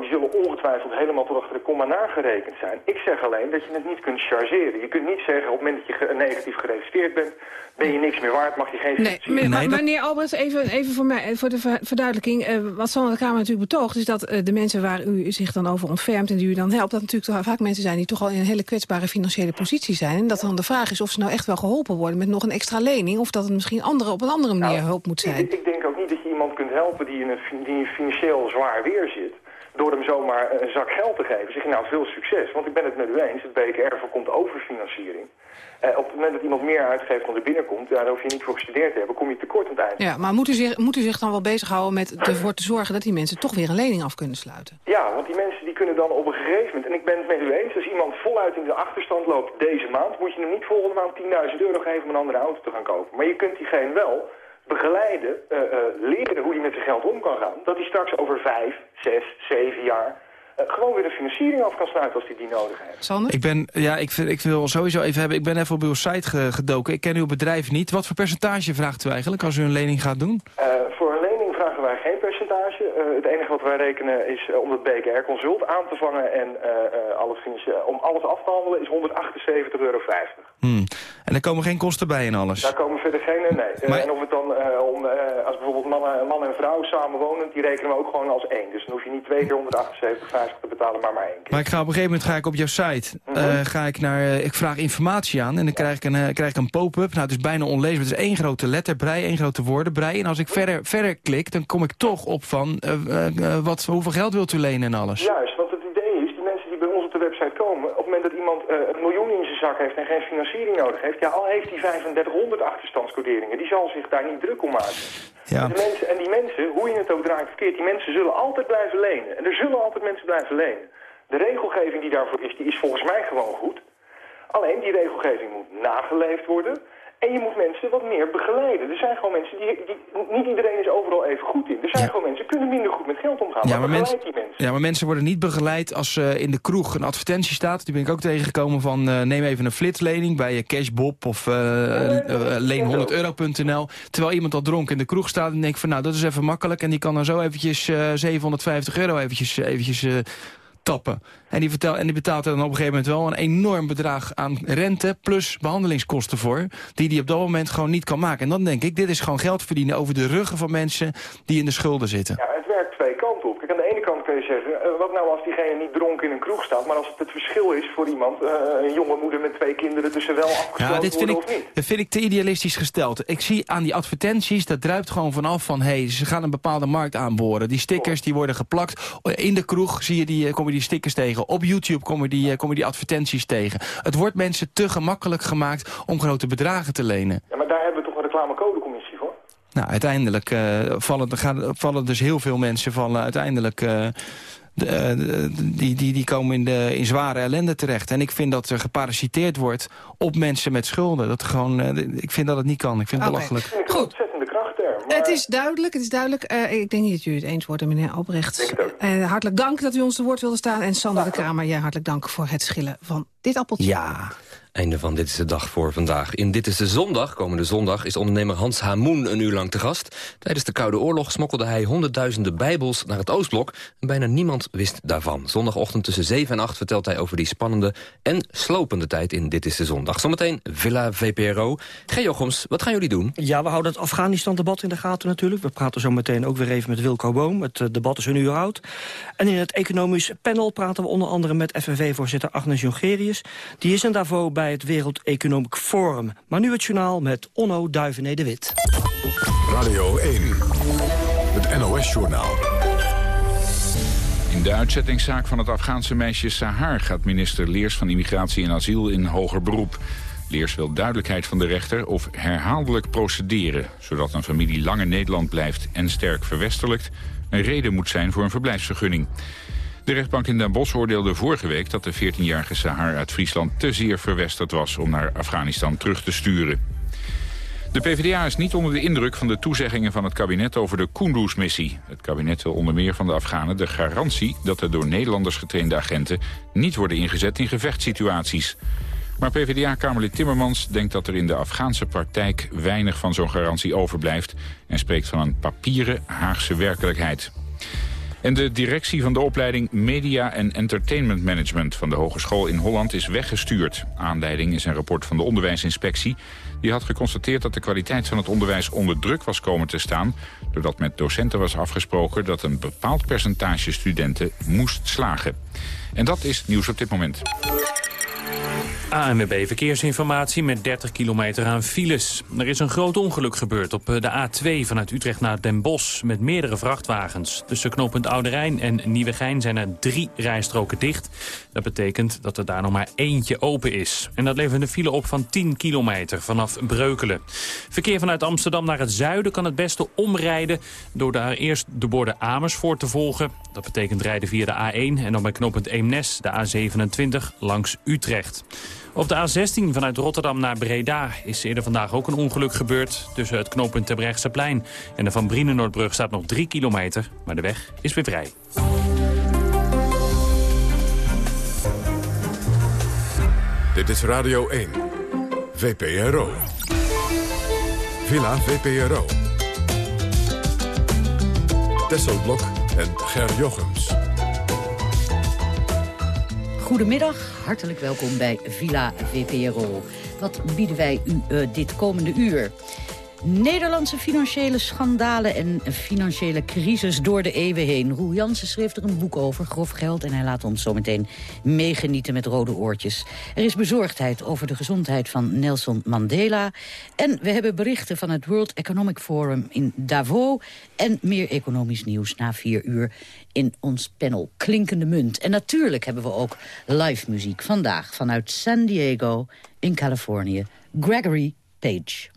Die cijfers die zullen ongetwijfeld helemaal tot achter de komma nagerekend zijn. Ik zeg alleen dat je het niet kunt chargeren. Je kunt niet zeggen op het moment dat je ge- negatief geregistreerd bent... ben je niks meer waard, mag je geen Nee, maar, maar meneer Albrecht, even, even voor, mij, voor de ver- verduidelijking. eh, wat Sander de Kamer natuurlijk betoogt... is dat eh, de mensen waar u zich dan over ontfermt en die u dan helpt... dat natuurlijk toch vaak mensen zijn die toch al in een hele kwetsbare financiële positie zijn. En dat dan de vraag is of ze nou echt wel geholpen worden met nog een extra lening... of dat het misschien andere, op een andere manier hulp moet zijn. Ik, ik denk ook niet dat je iemand kunt helpen die in een die financieel zwaar weer zit... door hem zomaar een zak geld te geven. Zeg je nou veel succes, want ik ben het met u eens. Het BKR voorkomt overfinanciering. Eh, op het moment dat iemand meer uitgeeft dan er binnenkomt... Ja, daar hoef je niet voor gestudeerd te hebben, kom je tekort aan het eind. Ja, maar moet u, zich, moet u zich dan wel bezighouden met ervoor te zorgen... dat die mensen toch weer een lening af kunnen sluiten? Ja, want die mensen die kunnen dan op een gegeven moment... en ik ben het met u eens, als iemand voluit in de achterstand loopt deze maand... moet je hem niet volgende maand 10.000 euro geven om een andere auto te gaan kopen. Maar je kunt diegene wel begeleiden, eh, eh, leren hoe hij met zijn geld om kan gaan. Dat hij straks over vijf, zes, zeven jaar... eh, gewoon weer een financiering af kan sluiten als hij die nodig heeft. Sander? Ik, ben, ja, ik, vind- ik wil sowieso even hebben... Ik ben even op uw site ge- gedoken. Ik ken uw bedrijf niet. Wat voor percentage vraagt u eigenlijk als u een lening gaat doen? Eh, voor een lening vragen wij geen percentage. Eh, het enige wat wij rekenen is om het BKR Consult aan te vangen en eh, eh, alles om alles af te handelen is 178,50 euro. Hmm. En er komen geen kosten bij en alles? Daar komen verder geen, nee. Eh, Maar- En of het dan, eh, om, eh, als bijvoorbeeld man, man en vrouw samenwonend, die rekenen we ook gewoon als één. Dus dan hoef je niet twee keer 178,50 te betalen, maar maar één keer. Maar ik ga op een gegeven moment ga ik op jouw site. Mhm. ga ik, naar, ik vraag informatie aan en dan krijg ik een, krijg ik een pop-up. Nou, het is bijna onleesbaar. Het is één grote letterbrei, één grote woordenbrei. En als ik verder, verder klik, dan kom ik toch op van wat, hoeveel geld wilt u lenen en alles. Juist, want het idee is, die mensen die bij ons op de website komen... op het moment dat iemand eh, een miljoen in zijn zak heeft en geen financiering nodig heeft... ja, al heeft hij 3500 achterstandscoderingen, die zal zich daar niet druk om maken. Ja. De mensen, en die mensen, hoe je het ook draait verkeerd, die mensen zullen altijd blijven lenen. En er zullen altijd mensen blijven lenen. De regelgeving die daarvoor is, die is volgens mij gewoon goed. Alleen die regelgeving moet nageleefd worden. En je moet mensen wat meer begeleiden. Er zijn gewoon mensen die, die niet iedereen is overal even goed in. Er zijn gewoon mensen die kunnen minder goed met geld omgaan. Ja, maar maar, mensen, die mensen. ja, maar mensen worden niet begeleid als eh, in de kroeg een advertentie staat. Die ben ik ook tegengekomen van eh, neem even een flitslening bij je Cashbob of eh eh, leen100euro.nl. Terwijl iemand al dronken in de kroeg staat en denkt van nou dat is even makkelijk. En die kan dan zo eventjes eh 750 euro eventjes, eventjes tappen. En die, vertel, en die betaalt er dan op een gegeven moment wel een enorm bedrag aan rente plus behandelingskosten voor. Die die op dat moment gewoon niet kan maken. En dan denk ik, dit is gewoon geld verdienen over de ruggen van mensen die in de schulden zitten. Ja, het werkt twee kanten op. Kijk, aan de ene kant kun je zeggen, wat nou als diegene niet dronken in een kroeg staat... maar als het het verschil is voor iemand, eh, een jonge moeder met twee kinderen... tussen wel afgesloten Ja, dit vind, worden ik, of niet. dat vind ik te idealistisch gesteld. Ik zie aan die advertenties, dat druipt gewoon vanaf van... hé, hey, ze gaan een bepaalde markt aanboren. Die stickers die worden geplakt. In de kroeg zie je die, eh, komen die stickers tegen. Op YouTube komen die, eh, komen die advertenties tegen. Het wordt mensen te gemakkelijk gemaakt om grote bedragen te lenen. Ja, maar daar hebben we toch een reclamecodecommissie voor? Nou, uiteindelijk eh, vallen, er gaan, vallen dus heel veel mensen vallen uiteindelijk... eh, de, eh, die, die, die komen in, de, in zware ellende terecht. En ik vind dat er geparasiteerd wordt op mensen met schulden. Dat gewoon, eh, ik vind dat het niet kan. Ik vind het belachelijk. vind het. Maar... Is duidelijk, het is duidelijk. Eh, ik denk niet dat u het eens wordt, meneer Albrecht. Eh, hartelijk dank dat u ons te woord wilde staan. En Sander de Kramer, jij hartelijk dank voor het schillen van dit appeltje. Ja. Einde van Dit is de Dag voor vandaag. In Dit is de Zondag, komende zondag, is ondernemer Hans Hamoen een uur lang te gast. Tijdens de Koude Oorlog smokkelde hij honderdduizenden bijbels naar het Oostblok. En bijna niemand wist daarvan. Zondagochtend tussen 7 en 8 vertelt hij over die spannende en slopende tijd in Dit is de Zondag. Zometeen Villa VPRO. Geo Goms, wat gaan jullie doen? Ja, we houden het Afghanistan-debat in de gaten natuurlijk. We praten zo meteen ook weer even met Wilco Boom. Het eh, debat is een uur oud. En in het economisch panel praten we onder andere met FNV-voorzitter Agnes Jongerius. Die is in Davos bij het Wereld Economic Forum. Maar nu het journaal met Onno Duivené de Wit. Radio 1, het NOS-journaal. In de uitzettingszaak van het Afghaanse meisje Sahar gaat minister Leers van Immigratie en Asiel in hoger beroep. Leers wil duidelijkheid van de rechter of herhaaldelijk procederen... zodat een familie lang in Nederland blijft en sterk verwestelijkt... een reden moet zijn voor een verblijfsvergunning. De rechtbank in Den Bosch oordeelde vorige week dat de 14-jarige Sahar uit Friesland te zeer verwesterd was om naar Afghanistan terug te sturen. De PvdA is niet onder de indruk van de toezeggingen van het kabinet over de Kunduz-missie. Het kabinet wil onder meer van de Afghanen de garantie dat de door Nederlanders getrainde agenten niet worden ingezet in gevechtssituaties. Maar PvdA-kamerlid Timmermans denkt dat er in de Afghaanse praktijk weinig van zo'n garantie overblijft en spreekt van een papieren Haagse werkelijkheid. En de directie van de opleiding Media en Entertainment Management van de Hogeschool in Holland is weggestuurd. Aanleiding is een rapport van de onderwijsinspectie. Die had geconstateerd dat de kwaliteit van het onderwijs onder druk was komen te staan... doordat met docenten was afgesproken dat een bepaald percentage studenten moest slagen. En dat is nieuws op dit moment. ANWB Verkeersinformatie met 30 kilometer aan files. Er is een groot ongeluk gebeurd op eh, de A2 vanuit Utrecht naar Den Bosch... met meerdere vrachtwagens. Tussen knooppunt Oude Rijn en Nieuwegein zijn er drie rijstroken dicht. Dat betekent dat er daar nog maar eentje open is. En dat levert een file op van 10 kilometer vanaf Breukelen. Verkeer vanuit Amsterdam naar het zuiden kan het beste omrijden... door daar eerst de borden Amersfoort te volgen. Dat betekent rijden via de A1 en dan bij knooppunt Eemnes, de A27, langs Utrecht. Op de A16 vanuit Rotterdam naar Breda is eerder vandaag ook een ongeluk gebeurd... tussen het knooppunt Terbrechtseplein en de Van Brienenoordbrug staat nog 3 kilometer... maar de weg is weer vrij. Dit is Radio 1, VPRO. Villa VPRO. Tesselblok en Ger Jochems. Goedemiddag, hartelijk welkom bij Villa VPRO. Wat bieden wij u uh, dit komende uur? Nederlandse financiële schandalen en financiële crisis door de eeuwen heen. Roel Jansen schreef er een boek over, grof geld... en hij laat ons zometeen meegenieten met rode oortjes. Er is bezorgdheid over de gezondheid van Nelson Mandela. En we hebben berichten van het World Economic Forum in Davos... en meer economisch nieuws na vier uur in ons panel Klinkende Munt. En natuurlijk hebben we ook live muziek vandaag vanuit San Diego in Californië. Gregory Page.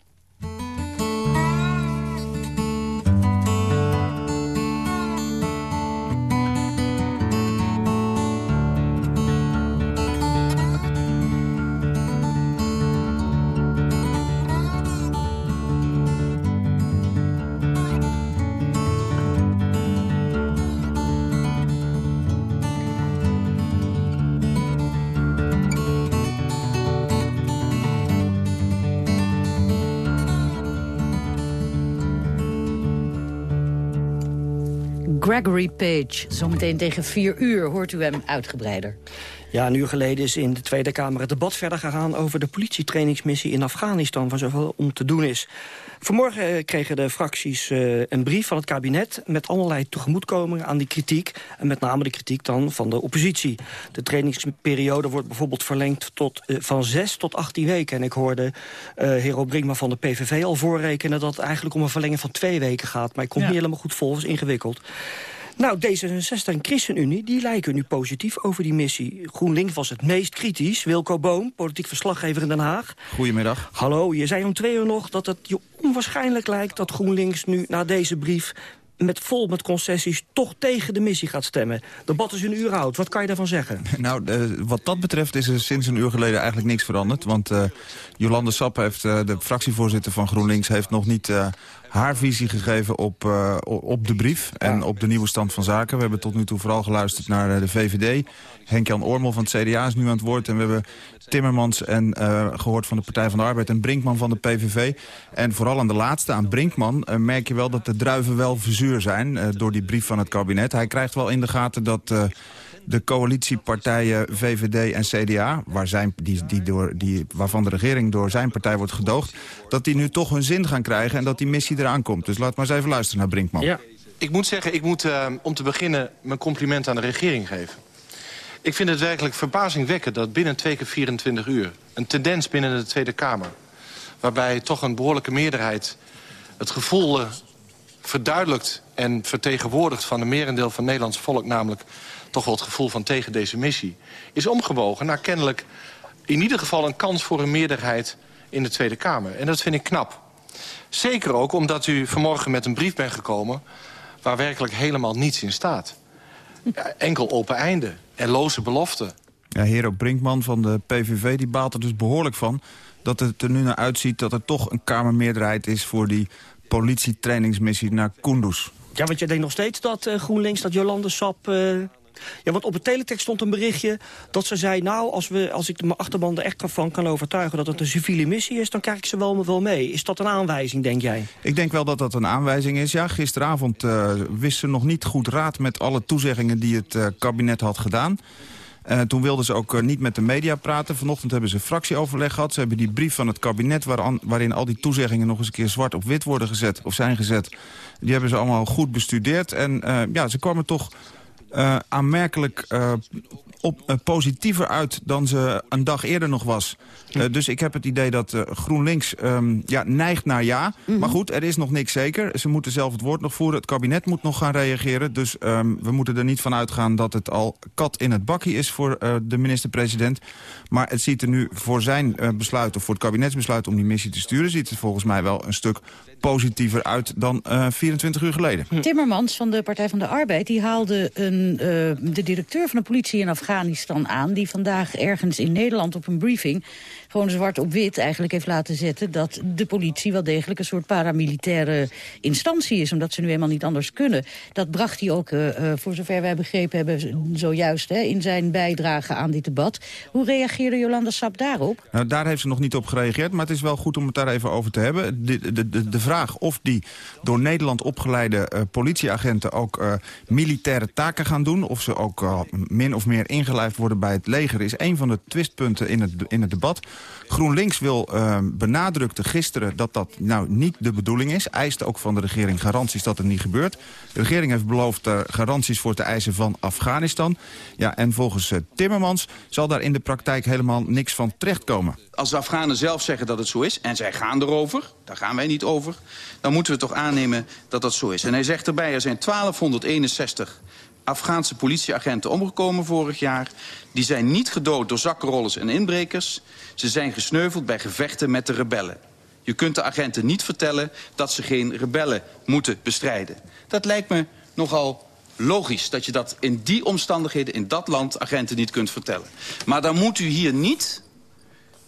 Gregory Page. Zometeen tegen vier uur hoort u hem uitgebreider. Ja, een uur geleden is in de Tweede Kamer het debat verder gegaan... over de politietrainingsmissie in Afghanistan, waar zoveel om te doen is. Vanmorgen eh, kregen de fracties uh, een brief van het kabinet... met allerlei tegemoetkomingen aan die kritiek. En met name de kritiek dan van de oppositie. De trainingsperiode wordt bijvoorbeeld verlengd tot, uh, van 6 tot 18 weken. En ik hoorde uh, Hero van de PVV al voorrekenen... dat het eigenlijk om een verlenging van twee weken gaat. Maar ik kom ja. niet helemaal goed vol, is ingewikkeld. Nou, D66 en ChristenUnie die lijken nu positief over die missie. GroenLinks was het meest kritisch. Wilco Boom, politiek verslaggever in Den Haag. Goedemiddag. Hallo, je zei om twee uur nog dat het je onwaarschijnlijk lijkt... dat GroenLinks nu na deze brief met vol met concessies toch tegen de missie gaat stemmen. De debat is een uur oud. Wat kan je daarvan zeggen? Nou, uh, wat dat betreft is er sinds een uur geleden eigenlijk niks veranderd. Want uh, Jolande Sap, heeft, uh, de fractievoorzitter van GroenLinks... heeft nog niet haar visie gegeven op, uh, op de brief en op de nieuwe stand van zaken. We hebben tot nu toe vooral geluisterd naar de VVD. Henk-Jan Ormel van het CDA is nu aan het woord. En we hebben Timmermans en uh, gehoord van de Partij van de Arbeid en Brinkman van de PVV. En vooral aan de laatste, aan Brinkman, uh, merk je wel dat de druiven wel verzuur zijn door die brief van het kabinet. Hij krijgt wel in de gaten dat de coalitiepartijen VVD en CDA... Waar zijn, die, die door, die, waarvan de regering door zijn partij wordt gedoogd... dat die nu toch hun zin gaan krijgen en dat die missie eraan komt. Dus laat maar eens even luisteren naar Brinkman. Ja. Ik moet zeggen, ik moet uh, om te beginnen mijn compliment aan de regering geven. Ik vind het werkelijk verbazingwekkend dat binnen twee keer 24 uur... een tendens binnen de Tweede Kamer... waarbij toch een behoorlijke meerderheid het gevoel verduidelijkt en vertegenwoordigt van de merendeel van het Nederlandse volk... namelijk toch wel het gevoel van tegen deze missie... is omgewogen naar kennelijk in ieder geval een kans voor een meerderheid in de Tweede Kamer. En dat vind ik knap. Zeker ook omdat u vanmorgen met een brief bent gekomen... waar werkelijk helemaal niets in staat. enkel open einde en loze beloften. Ja, Hero Brinkman van de PVV die baalt er dus behoorlijk van... dat het er nu naar uitziet dat er toch een Kamermeerderheid is... voor die politietrainingsmissie naar Kunduz. Ja, want je denkt nog steeds dat uh, GroenLinks, dat Jolande Sap... Uh... Ja, want op het teletext stond een berichtje dat ze zei... nou, als, we, als ik mijn achterban er echt van kan overtuigen dat het een civiele missie is... dan krijg ik ze wel, wel mee. Is dat een aanwijzing, denk jij? Ik denk wel dat dat een aanwijzing is, ja. Gisteravond uh, wist ze nog niet goed raad met alle toezeggingen die het uh, kabinet had gedaan. Uh, toen wilden ze ook niet met de media praten. Vanochtend hebben ze fractieoverleg gehad. Ze hebben die brief van het kabinet waarin al die toezeggingen nog eens een keer zwart op wit worden gezet of zijn gezet. Die hebben ze allemaal goed bestudeerd. En ja, ze kwamen toch aanmerkelijk op, uh, positiever uit dan ze een dag eerder nog was. Uh, dus ik heb het idee dat uh, GroenLinks um, ja, neigt naar ja. Mm -hmm. Maar goed, er is nog niks zeker. Ze moeten zelf het woord nog voeren. Het kabinet moet nog gaan reageren. Dus um, we moeten er niet van uitgaan dat het al kat in het bakkie is voor de minister-president. Maar het ziet er nu voor zijn besluit, of voor het kabinetsbesluit om die missie te sturen... ziet het volgens mij wel een stuk positiever uit dan uh, 24 uur geleden. Timmermans van de Partij van de Arbeid die haalde een, de directeur van de politie in Afghanistan aan... die vandaag ergens in Nederland op een briefing gewoon zwart op wit eigenlijk heeft laten zetten... dat de politie wel degelijk een soort paramilitaire instantie is... omdat ze nu helemaal niet anders kunnen. Dat bracht hij ook, uh, voor zover wij begrepen hebben, zojuist hè, in zijn bijdrage aan dit debat. Hoe reageerde Jolanda Sap daarop? Nou, daar heeft ze nog niet op gereageerd, maar het is wel goed om het daar even over te hebben. De, de, de, de vraag of die door Nederland opgeleide uh, politieagenten ook militaire taken gaan doen... of ze ook min of meer ingelijfd worden bij het leger... is een van de twistpunten in het, in het debat. GroenLinks wil uh, benadrukte gisteren dat dat nou niet de bedoeling is. Eist ook van de regering garanties dat het niet gebeurt. De regering heeft beloofd uh, garanties voor te eisen van Afghanistan. Ja, en volgens uh, Timmermans zal daar in de praktijk helemaal niks van terechtkomen. Als de Afghanen zelf zeggen dat het zo is, en zij gaan erover, daar gaan wij niet over... dan moeten we toch aannemen dat dat zo is. En hij zegt erbij, er zijn 1261 Afghaanse politieagenten omgekomen vorig jaar. Die zijn niet gedood door zakkenrollers en inbrekers. Ze zijn gesneuveld bij gevechten met de rebellen. Je kunt de agenten niet vertellen dat ze geen rebellen moeten bestrijden. Dat lijkt me nogal logisch dat je dat in die omstandigheden, in dat land, agenten niet kunt vertellen. Maar dan moet u hier niet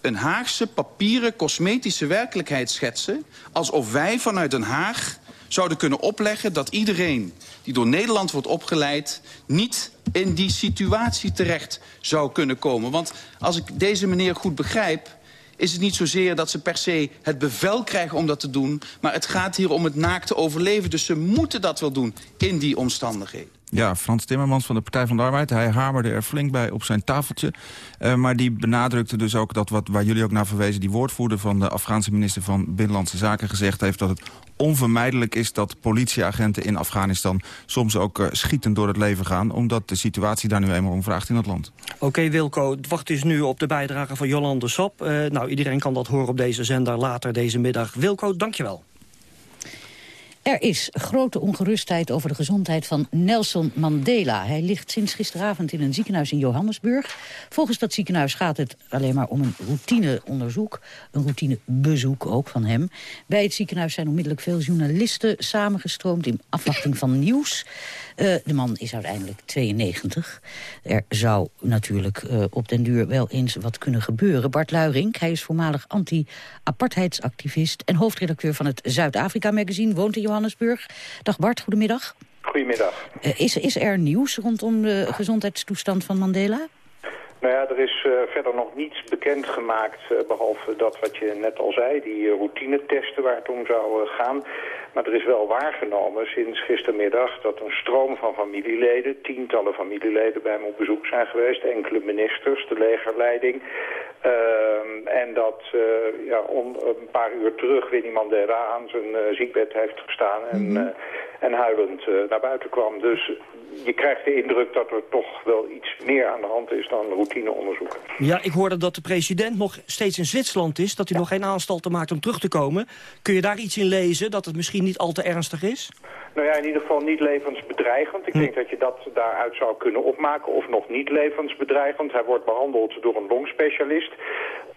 een Haagse papieren cosmetische werkelijkheid schetsen... alsof wij vanuit Den Haag zouden kunnen opleggen dat iedereen die door Nederland wordt opgeleid... niet in die situatie terecht zou kunnen komen. Want als ik deze meneer goed begrijp is het niet zozeer dat ze per se het bevel krijgen om dat te doen... maar het gaat hier om het naakte overleven. Dus ze moeten dat wel doen in die omstandigheden. Ja, Frans Timmermans van de Partij van de Arbeid. Hij hamerde er flink bij op zijn tafeltje. Uh, maar die benadrukte dus ook dat wat waar jullie ook naar verwezen... die woordvoerder van de Afghaanse minister van Binnenlandse Zaken gezegd heeft... dat het onvermijdelijk is dat politieagenten in Afghanistan... soms ook uh, schietend door het leven gaan... omdat de situatie daar nu eenmaal om vraagt in het land. Oké, Wilco, het wacht is nu op de bijdrage van Jolande Sap. Uh, nou, iedereen kan dat horen op deze zender later deze middag. Wilco, dankjewel. Er is grote ongerustheid over de gezondheid van Nelson Mandela. Hij ligt sinds gisteravond in een ziekenhuis in Johannesburg. Volgens dat ziekenhuis gaat het alleen maar om een routineonderzoek. Een routinebezoek ook van hem. Bij het ziekenhuis zijn onmiddellijk veel journalisten samengestroomd... in afwachting van nieuws. Uh, de man is uiteindelijk 92. Er zou natuurlijk uh, op den duur wel eens wat kunnen gebeuren. Bart Luiring, hij is voormalig anti-apartheidsactivist... en hoofdredacteur van het Zuid-Afrika-magazine, woont in Johannesburg. Dag Bart, goedemiddag. Goedemiddag. Uh, is, is er nieuws rondom de gezondheidstoestand van Mandela? Nou ja, er is uh, verder nog niets bekendgemaakt, uh, behalve dat wat je net al zei, die uh, routinetesten waar het om zou gaan. Maar er is wel waargenomen sinds gistermiddag dat een stroom van familieleden, tientallen familieleden bij hem op bezoek zijn geweest, enkele ministers, de legerleiding. Ehm, en dat ja, on, een paar uur terug Winnie Mandela aan zijn ziekbed heeft gestaan en en huilend naar buiten kwam. Dus je krijgt de indruk dat er toch wel iets meer aan de hand is dan routineonderzoek. Ja, ik hoorde dat de president nog steeds in Zwitserland is... dat hij nog geen aanstalten maakt om terug te komen. Kun je daar iets in lezen, dat het misschien niet al te ernstig is? Nou ja, in ieder geval niet levensbedreigend. Ik hm. denk dat je dat daaruit zou kunnen opmaken. Of nog niet levensbedreigend. Hij wordt behandeld door een longspecialist.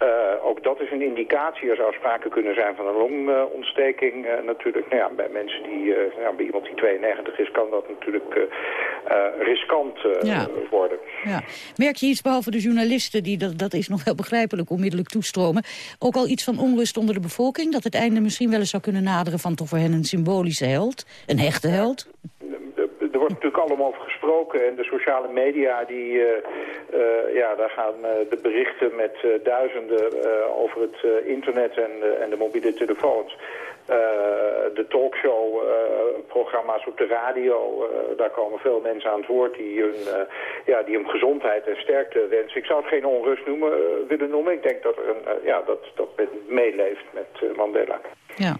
Uh, ook dat is een indicatie. Er zou sprake kunnen zijn van een longontsteking. Uh, natuurlijk, nou ja, bij mensen die, uh, nou, bij iemand die 92 is, kan dat natuurlijk riskant worden. Ja. Merk je iets behalve de journalisten, die dat, dat is nog wel begrijpelijk, onmiddellijk toestromen. Ook al iets van onrust onder de bevolking? Dat het einde misschien wel eens zou kunnen naderen van toch voor hen een symbolische held? Een echte held? Wordt natuurlijk allemaal over gesproken en de sociale media, die, uh, uh, ja, daar gaan uh, de berichten met duizenden over het internet en, en de mobiele telefoons. de talkshow-programma's op de radio, daar komen veel mensen aan het woord die hun, ja, die hem gezondheid en sterkte wensen. Ik zou het geen onrust noemen, willen noemen. Ik denk dat, er een, ja, dat, dat men meeleeft met Mandela. Ja.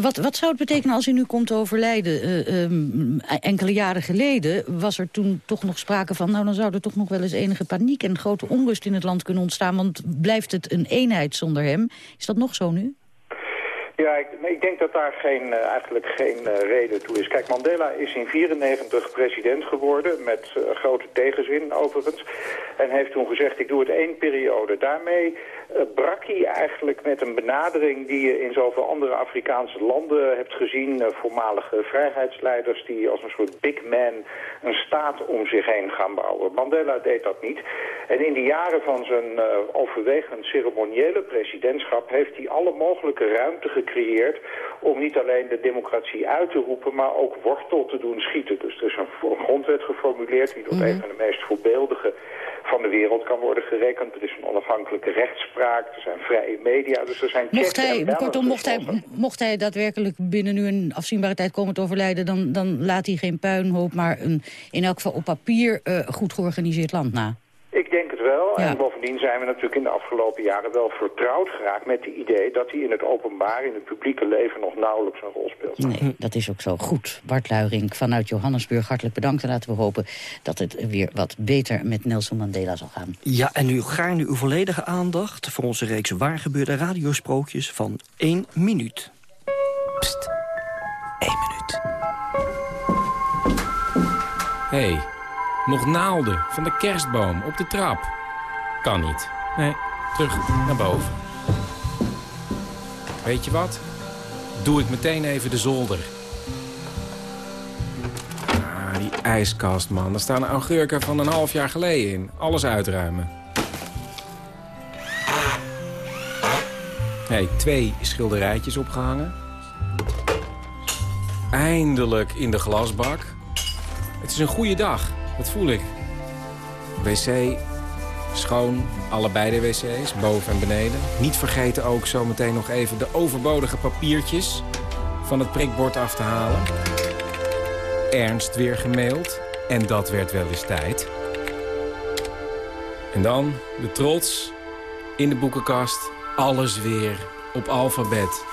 Wat, wat zou het betekenen als u nu komt te overlijden? Uh, um, enkele jaren geleden was er toen toch nog sprake van... nou, dan zou er toch nog wel eens enige paniek en grote onrust in het land kunnen ontstaan... want blijft het een eenheid zonder hem? Is dat nog zo nu? Ja, ik, ik, denk dat daar geen, uh, eigenlijk geen uh, reden toe is. Kijk, Mandela is in 94 president geworden, met grote tegenzin overigens. En heeft toen gezegd, ik doe het één periode. Daarmee brak hij eigenlijk met een benadering die je in zoveel andere Afrikaanse landen hebt gezien. voormalige vrijheidsleiders die als een soort big man een staat om zich heen gaan bouwen. Mandela deed dat niet. En in de jaren van zijn overwegend ceremoniële presidentschap heeft hij alle mogelijke ruimte gecreëerd om niet alleen de democratie uit te roepen, maar ook wortel te doen schieten. Dus er is een grondwet geformuleerd die tot mm een van de meest voorbeeldige van de wereld kan worden gerekend. Er is een onafhankelijke rechtspraak, er zijn vrije media, dus er zijn mocht hij, Kortom, mocht hij, mocht hij daadwerkelijk binnen nu een afzienbare tijd komen te overlijden... dan, dan laat hij geen puinhoop, maar een in elk geval op papier uh, goed georganiseerd land na. Ik denk het wel. En bovendien zijn we natuurlijk in de afgelopen jaren wel vertrouwd geraakt met het idee dat hij in het openbaar, in het publieke leven nog nauwelijks een rol speelt. Nee, dat is ook zo. Goed. Bart Luiring vanuit Johannesburg, hartelijk bedankt. En laten we hopen dat het weer wat beter met Nelson Mandela zal gaan. Ja, en nu gaarne uw volledige aandacht voor onze reeks waargebeurde radiosprookjes van 1 minuut. Pst, 1 minuut. Hey. Nog naalden van de kerstboom op de trap. Kan niet. Nee, terug naar boven. Weet je wat? Doe ik meteen even de zolder. Ah, die ijskast, man. Daar staan augurken van een half jaar geleden in. Alles uitruimen. hey, twee schilderijtjes opgehangen. Eindelijk in de glasbak. Het is een goede dag. Dat voel ik. Wc, schoon, allebei de wc's, boven en beneden. Niet vergeten ook zometeen nog even de overbodige papiertjes van het prikbord af te halen. Ernst weer gemaild. En dat werd wel eens tijd. En dan de trots in de boekenkast. Alles weer op alfabet.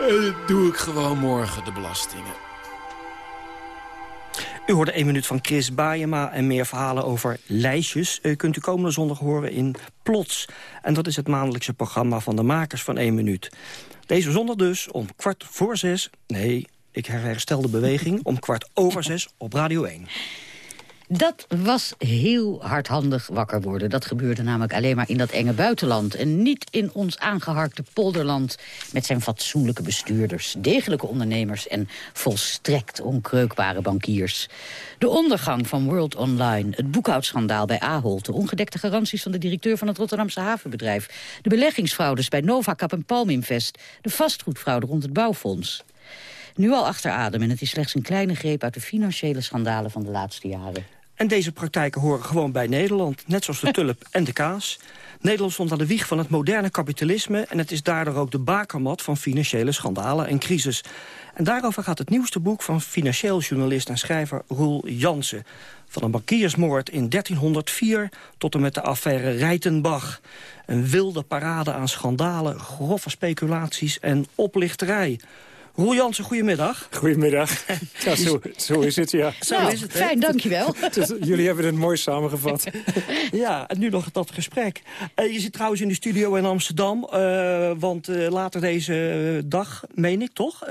En dat doe ik gewoon morgen, de belastingen. U hoorde één minuut van Chris Baayema en meer verhalen over lijstjes... Uh, kunt u komende zondag horen in Plots. En dat is het maandelijkse programma van de makers van één minuut. Deze zondag dus om kwart voor zes... nee, ik herstel de beweging, om kwart over zes op Radio 1. Dat was heel hardhandig wakker worden. Dat gebeurde namelijk alleen maar in dat enge buitenland... en niet in ons aangeharkte polderland... met zijn fatsoenlijke bestuurders, degelijke ondernemers... en volstrekt onkreukbare bankiers. De ondergang van World Online, het boekhoudschandaal bij Ahold... de ongedekte garanties van de directeur van het Rotterdamse havenbedrijf... de beleggingsfraudes bij Novacap en Palminvest... de vastgoedfraude rond het bouwfonds. Nu al achter adem en het is slechts een kleine greep uit de financiële schandalen van de laatste jaren. En deze praktijken horen gewoon bij Nederland, net zoals de tulp en de kaas. Nederland stond aan de wieg van het moderne kapitalisme... en het is daardoor ook de bakermat van financiële schandalen en crisis. En daarover gaat het nieuwste boek van financieel journalist en schrijver Roel Jansen. Van een bankiersmoord in 1304 tot en met de affaire Rijtenbach. Een wilde parade aan schandalen, grove speculaties en oplichterij. Roel Jansen, goedemiddag. Goedemiddag. Ja, zo, zo is het, ja. Zo nou, is het, fijn, dankjewel. Dus, jullie hebben het mooi samengevat. Ja, en nu nog dat gesprek. Eh, je zit trouwens in de studio in Amsterdam, eh, want eh, later deze dag, meen ik toch,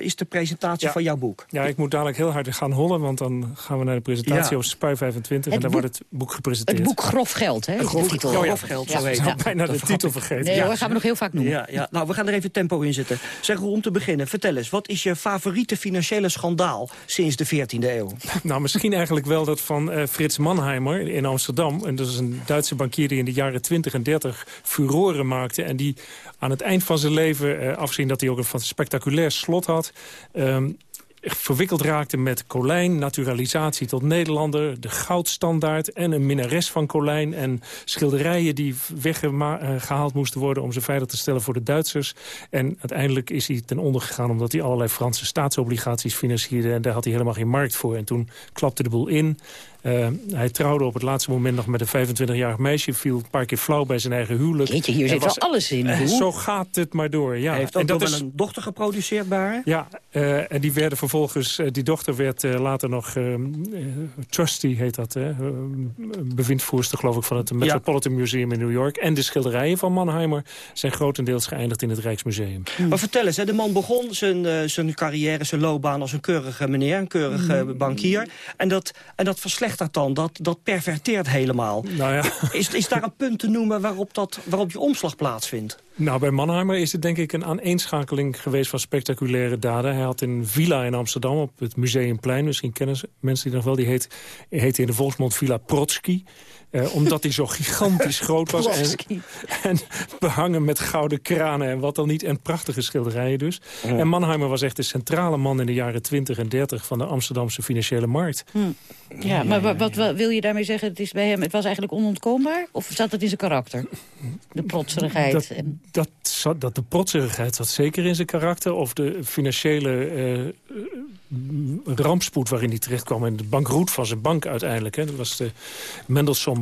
is de presentatie Ja. van jouw boek. Ja, ik moet dadelijk heel hard gaan hollen, want dan gaan we naar de presentatie Ja. op Spui 25 Het en dan boek- wordt het boek gepresenteerd. Het boek Grof Geld, hè? Grof- titel. oh ja, Grof geld, Ja. zo heet Ik bijna de Dat titel vergeten. Nee Ja. hoor, gaan we nog heel vaak noemen. Ja, ja, nou, we gaan er even tempo in zetten. Zeg, om te beginnen, vertel eens, wat is je favoriete financiële schandaal sinds de 14e eeuw? Nou, misschien eigenlijk wel dat van eh, Frits Mannheimer in Amsterdam. En dat is een Duitse bankier die in de jaren 20 en 30 furoren maakte. En die aan het eind van zijn leven, eh, afgezien dat hij ook een spectaculair slot had... ehm, verwikkeld raakte met Colijn, naturalisatie tot Nederlander... de goudstandaard en een minnares van Colijn... en schilderijen die weggehaald moesten worden... om ze veilig te stellen voor de Duitsers. En uiteindelijk is hij ten onder gegaan... omdat hij allerlei Franse staatsobligaties financierde... en daar had hij helemaal geen markt voor. En toen klapte de boel in... Uh, hij trouwde op het laatste moment nog met een 25-jarig meisje. Viel een paar keer flauw bij zijn eigen huwelijk. Jeetje, hier En zit was- wel alles in. Eh. Zo gaat het maar door, ja. Hij heeft en ook nog dat wel is, een dochter geproduceerd bij haar. ja, eh, en die werden vervolgens... eh, die dochter werd eh, later nog... eh, eh, trustee heet dat, hè? eh, bewindvoerster geloof ik van het Metropolitan Museum in New York. En de schilderijen van Mannheimer zijn grotendeels geëindigd in het Rijksmuseum. Maar vertel eens, hè, de man begon zijn, eh, zijn carrière, zijn loopbaan als een keurige meneer, een keurige Mm. bankier. En dat, en dat verslechtert dan, dat, dat perverteert helemaal. Nou ja... Is, is daar een punt te noemen waarop, dat, waarop je omslag plaatsvindt? Nou, bij Mannheimer is het denk ik een aaneenschakeling geweest van spectaculaire daden. Hij had een villa in Amsterdam op het Museumplein. Misschien kennen mensen die nog wel. Die heet, heette in de volksmond Villa Protsky. Eh, omdat hij zo gigantisch groot was. En, en behangen met gouden kranen en wat dan niet. En prachtige schilderijen dus. En Mannheimer was echt de centrale man in de jaren 20 en 30... van de Amsterdamse financiële markt. Hm. Ja, maar wat, wat, wat wil je daarmee zeggen? Het, is bij hem, het was eigenlijk onontkoombaar? Of zat het in zijn karakter? De protserigheid. Dat, en- dat, zat- dat de protserigheid zat zeker in zijn karakter. Of de financiële eh, eh, rampspoed waarin hij terecht kwam. En de bankroet van zijn bank uiteindelijk. Hè. Dat was de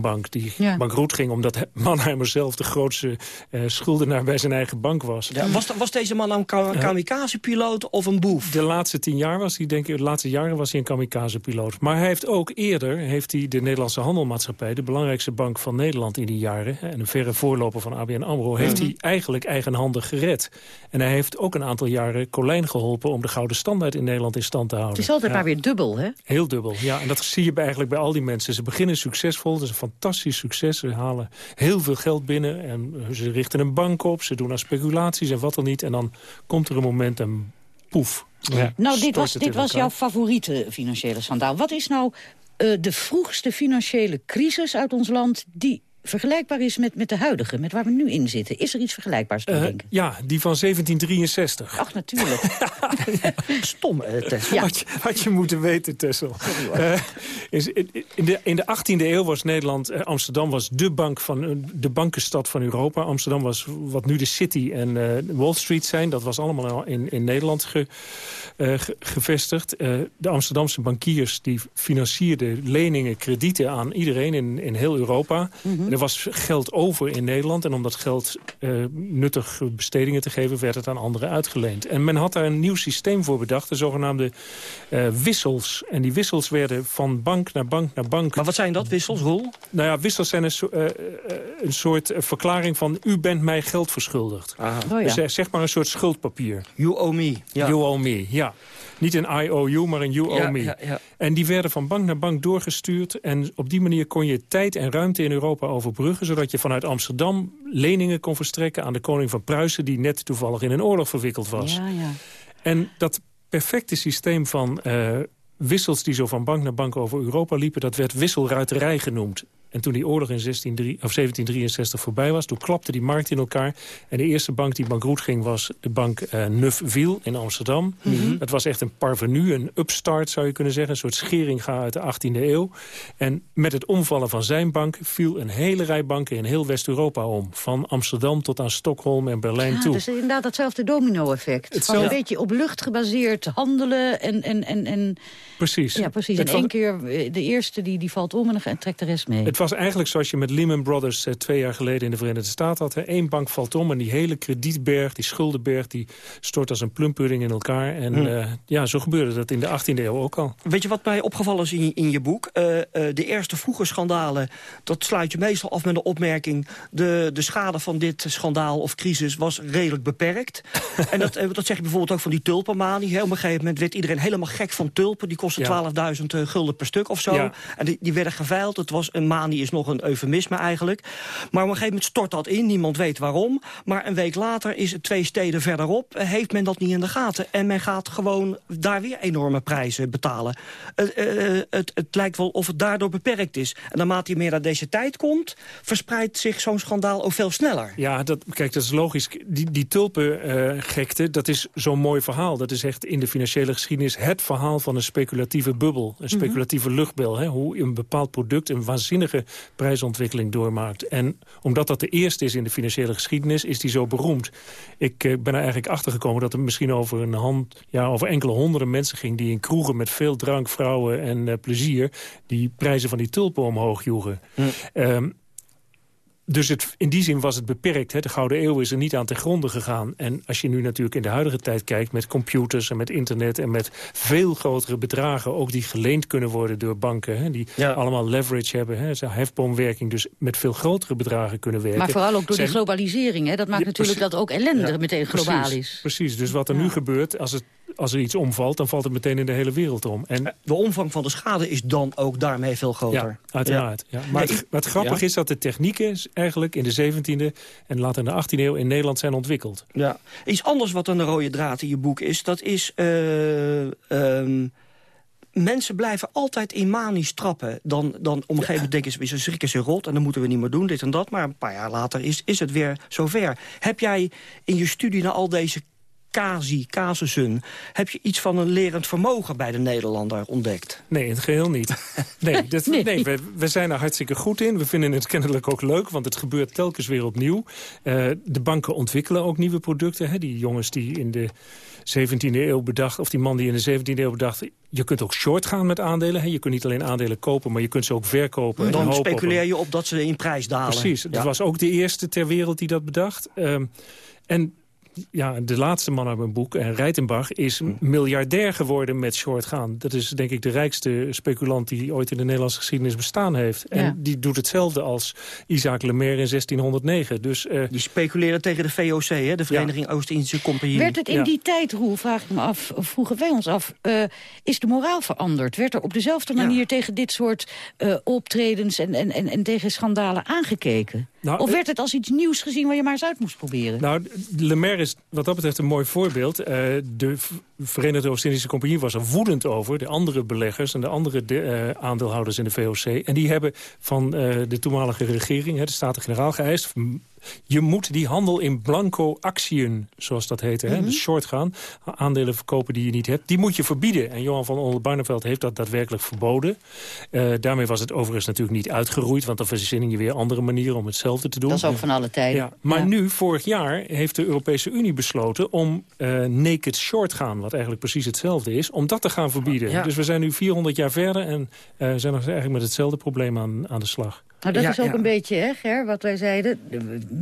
Mendelssohn-bank die Ja. bankroet ging... omdat he- Mannheimer zelf de grootste eh, schuldenaar bij zijn eigen bank was. Ja, was, was deze man nou een kamikaze-piloot of een boef? De laatste tien jaar was hij, denk ik, de laatste jaren was hij een kamikaze-piloot. Maar hij heeft ook eerder, heeft hij de Nederlandse Handelmaatschappij... de belangrijkste bank van Nederland in die jaren... hè, en een verre voorloper van ABN AMRO... heeft Mhm. hij eigenlijk eigenhandig gered. En hij heeft ook een aantal jaren Colijn geholpen... om de gouden standaard in Nederland in stand te houden. Het is altijd Ja. maar weer dubbel, hè? Heel dubbel, ja. En dat zie je bij, eigenlijk bij al die mensen. Ze beginnen succesvol, dat is een fantastisch succes. Ze halen heel veel geld binnen en eh, ze richten een bank op. Ze doen aan speculaties en wat dan niet. En dan komt er een moment en poef. Ja, Nou, dit was, dit was jouw favoriete financiële schandaal. Wat is nou eh, de vroegste financiële crisis uit ons land... die vergelijkbaar is met, met de huidige, met waar we nu in zitten? Is er iets vergelijkbaars te Eh, denken? ja, die van 1763. Ach, natuurlijk. Stom, eh, Tess. Ja. Had, je, had je moeten weten, Tessel. Eh, is- in, de, in de 18e eeuw was Nederland... Amsterdam was de, bank van, de bankenstad van Europa. Amsterdam was wat nu de City en Wall Street zijn. Dat was allemaal in, in Nederland ge- ge- gevestigd. De Amsterdamse bankiers die financierden leningen, kredieten aan iedereen in, in heel Europa. Er was geld over in Nederland. En om dat geld eh, nuttig bestedingen te geven, werd het aan anderen uitgeleend. En men had daar een nieuw systeem voor bedacht, de zogenaamde eh, wissels. En die wissels werden van bank naar bank naar bank. Maar wat zijn dat, wissels, Roel? Nou ja, wissels zijn een, so- eh, een soort verklaring van... u bent mij geld verschuldigd. Oh ja. Dus, zeg maar een soort schuldpapier. You owe me. Ja. You owe me, ja. Niet een I owe you, maar een you Ja, owe me. ja, ja. En die werden van bank naar bank doorgestuurd. En op die manier kon je tijd en ruimte in Europa overbruggen... zodat je vanuit Amsterdam leningen kon verstrekken aan de koning van Pruisen... die net toevallig in een oorlog verwikkeld was. Ja, ja. En dat perfecte systeem van eh, wissels die zo van bank naar bank over Europa liepen... dat werd wisselruiterij genoemd. En toen die oorlog in 16, of 1763 voorbij was, toen klapte die markt in elkaar. En de eerste bank die bankroet ging was de bank Neufville in Amsterdam. Dat was echt een parvenu, een upstart zou je kunnen zeggen. Een soort scheringa uit de 18e eeuw. En met het omvallen van zijn bank viel een hele rij banken in heel West-Europa om. Van Amsterdam tot aan Stockholm en Berlijn Ja, toe. dus inderdaad datzelfde domino-effect. Van Hetzelfde. een beetje op lucht gebaseerd handelen en... en, en, en Precies. ja, precies. Het In één keer, eh, de eerste die, die valt om en dan trekt de rest mee. Het was eigenlijk zoals je met Lehman Brothers eh, twee jaar geleden in de Verenigde Staten had. Eén bank valt om en die hele kredietberg, die schuldenberg... die stort als een plumpudding in elkaar. En Hm. eh, ja, zo gebeurde dat in de 18e eeuw ook al. Weet je wat mij opgevallen is in, in je boek? Eh, de eerste vroege schandalen, dat sluit je meestal af met de opmerking... de, de schade van dit schandaal of crisis was redelijk beperkt. en dat, dat zeg je bijvoorbeeld ook van die tulpenmanie. Hè. Op een gegeven moment werd iedereen helemaal gek van tulpen. Die kosten Ja. 12.000 eh, gulden per stuk of zo. Ja. En die, die werden geveild. Het was, een manie is nog een eufemisme eigenlijk. Maar op een gegeven moment stort dat in. Niemand weet waarom. Maar een week later is het twee steden verderop. eh, heeft men dat niet in de gaten. En men gaat gewoon daar weer enorme prijzen betalen. Het, eh, het, het lijkt wel of het daardoor beperkt is. En naarmate je meer naar deze tijd komt... verspreidt zich zo'n schandaal ook veel sneller. Ja, dat, kijk, dat is logisch. Die, die tulpengekte, dat is zo'n mooi verhaal. Dat is echt in de financiële geschiedenis het verhaal van een speculatieve bubbel. Een speculatieve luchtbel. Hè, hoe een bepaald product een waanzinnige prijsontwikkeling doormaakt. En omdat dat de eerste is in de financiële geschiedenis, is die zo beroemd. Ik eh, ben er eigenlijk achter gekomen dat het misschien over, een hand, ja, over enkele honderden mensen ging... die in kroegen met veel drank, vrouwen en eh, plezier... die prijzen van die tulpen omhoog joegen. Ehm, dus het, in die zin was het beperkt. Hè. De Gouden Eeuw is er niet aan ten gronde gegaan. En als je nu natuurlijk in de huidige tijd kijkt... met computers en met internet en met veel grotere bedragen... ook die geleend kunnen worden door banken... Hè, die allemaal leverage hebben, hè, zo hefboomwerking... dus met veel grotere bedragen kunnen werken. Maar vooral ook door Zijn- die globalisering. Hè? Dat maakt Ja, natuurlijk precies. dat ook ellende Ja, meteen globaal precies, is. Precies, dus wat er nu gebeurt, als, het, als er iets omvalt... dan valt het meteen in de hele wereld om. En De omvang van de schade is dan ook daarmee veel groter. ja, uiteraard. Ja. Maar het, maar het grappige ja. is dat de technieken eigenlijk in de 17e en later in de 18e eeuw in Nederland zijn ontwikkeld. Ja. Iets anders wat een rode draad in je boek is, dat is... eh, ehm, mensen blijven altijd in manisch trappen. Dan, dan op een gegeven moment denken ze, ze schrikken ze rot... en dan moeten we niet meer doen, dit en dat. Maar een paar jaar later is, is het weer zover. Heb jij in je studie naar al deze casi, casussen... heb je iets van een lerend vermogen bij de Nederlander ontdekt? Nee, in het geheel niet. Nee, dat, nee. we, we zijn er hartstikke goed in. We vinden het kennelijk ook leuk, want het gebeurt telkens weer opnieuw. Eh, de banken ontwikkelen ook nieuwe producten. Hè? Die jongens die in de 17e eeuw bedacht, of die man die in de 17e eeuw bedacht... je kunt ook short gaan met aandelen. Hè? Je kunt niet alleen aandelen kopen, maar je kunt ze ook verkopen. en Dan hopen op een- speculeer je op dat ze in prijs dalen. Precies, Ja. dat was ook de eerste ter wereld die dat bedacht. Ehm, en ja, de laatste man uit mijn boek, en Reitenbach, is Hm. miljardair geworden met short gaan. Dat is denk ik de rijkste speculant die ooit in de Nederlandse geschiedenis bestaan heeft. En Ja. die doet hetzelfde als Isaac Le Maire in 1609. Dus, eh, Die speculeren tegen de VOC, hè, de Vereniging Oost-Indische Compagnie. Werd het in die tijd, Roel, vraag ik me af, of vroegen wij ons af... eh, is de moraal veranderd? Werd er op dezelfde manier tegen dit soort eh, optredens... En, en, en, en tegen schandalen aangekeken? Nou, of eh, werd het als iets nieuws gezien waar je maar eens uit moest proberen? Nou, Le Maire is wat dat betreft een mooi voorbeeld. Eh, de Verenigde Oost-Indische Compagnie was er woedend over. De andere beleggers en de andere de, eh, aandeelhouders in de VOC. En die hebben van de toenmalige regering, hè, de Staten-Generaal, geëist... je moet die handel in blanco actieën, zoals dat heette, hè, dus short gaan, aandelen verkopen die je niet hebt, die moet je verbieden. En Johan van Oldenbarneveld heeft dat daadwerkelijk verboden. Eh, daarmee was het overigens natuurlijk niet uitgeroeid, want dan verzin je weer andere manieren om hetzelfde te doen. Dat is ook van alle tijden. Ja, maar Ja. nu, vorig jaar, heeft de Europese Unie besloten om eh, naked short gaan, wat eigenlijk precies hetzelfde is, om dat te gaan verbieden. Ja. Dus we zijn nu 400 jaar verder en eh, zijn nog eigenlijk met hetzelfde probleem aan, aan de slag. Nou, dat Ja, is ook ja. een beetje, hè, Ger, wat wij zeiden.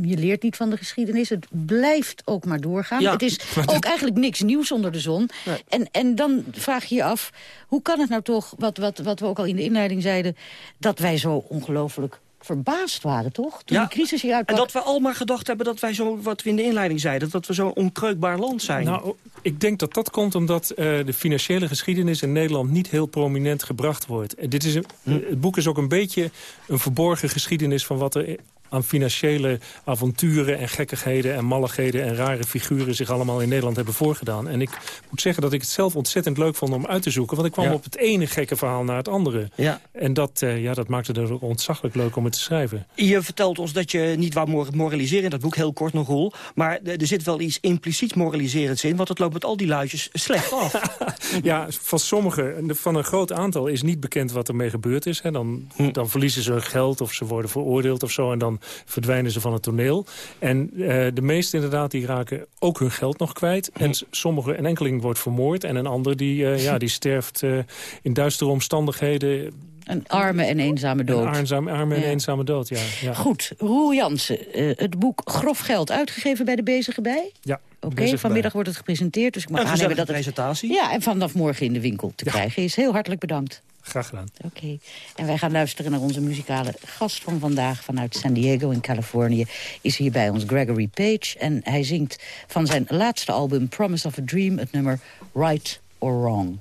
Je leert niet van de geschiedenis. Het blijft ook maar doorgaan. Ja, het is dat- ook eigenlijk niks nieuws onder de zon. En, en dan vraag je je af, hoe kan het nou toch, wat, wat, wat we ook al in de inleiding zeiden... dat wij zo ongelooflijk verbaasd waren, toch? Toen Ja, die crisis hier En uitkwam. dat we al maar gedacht hebben dat wij zo, wat we in de inleiding zeiden... dat we zo'n onkreukbaar land zijn. Nou, ik denk dat dat komt omdat eh, de financiële geschiedenis in Nederland niet heel prominent gebracht wordt. En dit is een, Het boek is ook een beetje een verborgen geschiedenis van wat er aan financiële avonturen en gekkigheden en malligheden en rare figuren zich allemaal in Nederland hebben voorgedaan. En ik moet zeggen dat ik het zelf ontzettend leuk vond om uit te zoeken, want ik kwam Ja. op het ene gekke verhaal naar het andere. Ja. En dat, eh, ja, dat maakte het ook ontzaglijk leuk om het te schrijven. Je vertelt ons dat je niet wou mor- moraliseren in dat boek, heel kort nog, Roel. Maar er zit wel iets impliciet moraliserends in... want het loopt met al die luidjes slecht af. Ja, van sommigen, van een groot aantal is niet bekend wat ermee gebeurd is. Hè. Dan, dan verliezen ze hun geld of ze worden veroordeeld of zo... en dan verdwijnen ze van het toneel. En eh, de meesten inderdaad, die raken ook hun geld nog kwijt. En s- sommige, een enkeling wordt vermoord... en een ander die, eh, ja, die sterft eh, in duistere omstandigheden Een arme en eenzame dood. Een arme, arme en Ja. eenzame dood, ja. ja. Goed, Roel Jansen, eh, het boek Grof Geld uitgegeven bij de Bezige Bij. Ja. Oké, vanmiddag Bij. wordt het gepresenteerd, dus ik mag aannemen dat het... presentatie. Ja, en vanaf morgen in de winkel te krijgen is. Heel hartelijk bedankt. Graag gedaan. Oké, en wij gaan luisteren naar onze muzikale gast van vandaag... vanuit San Diego in Californië, is hier bij ons Gregory Page... en hij zingt van zijn laatste album Promise of a Dream... het nummer Right or Wrong.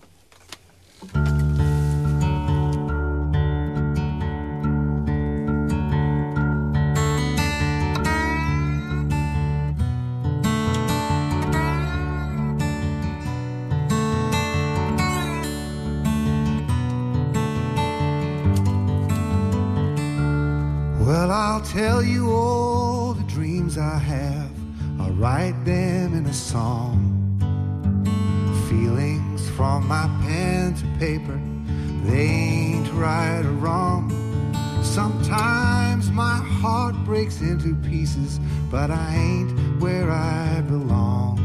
Tell you all the dreams I have. I'll write them in a song. Feelings from my pen to paper, they ain't right or wrong. Sometimes my heart breaks into pieces, but I ain't where I belong.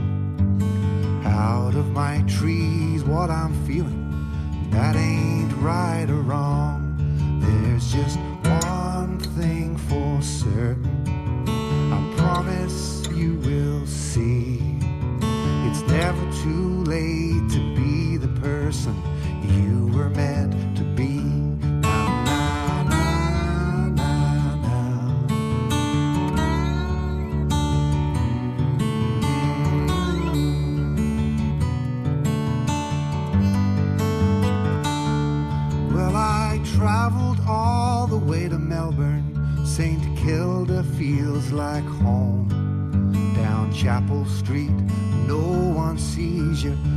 Out of my trees, what I'm feeling, that ain't right or wrong. There's just Street, no one sees you.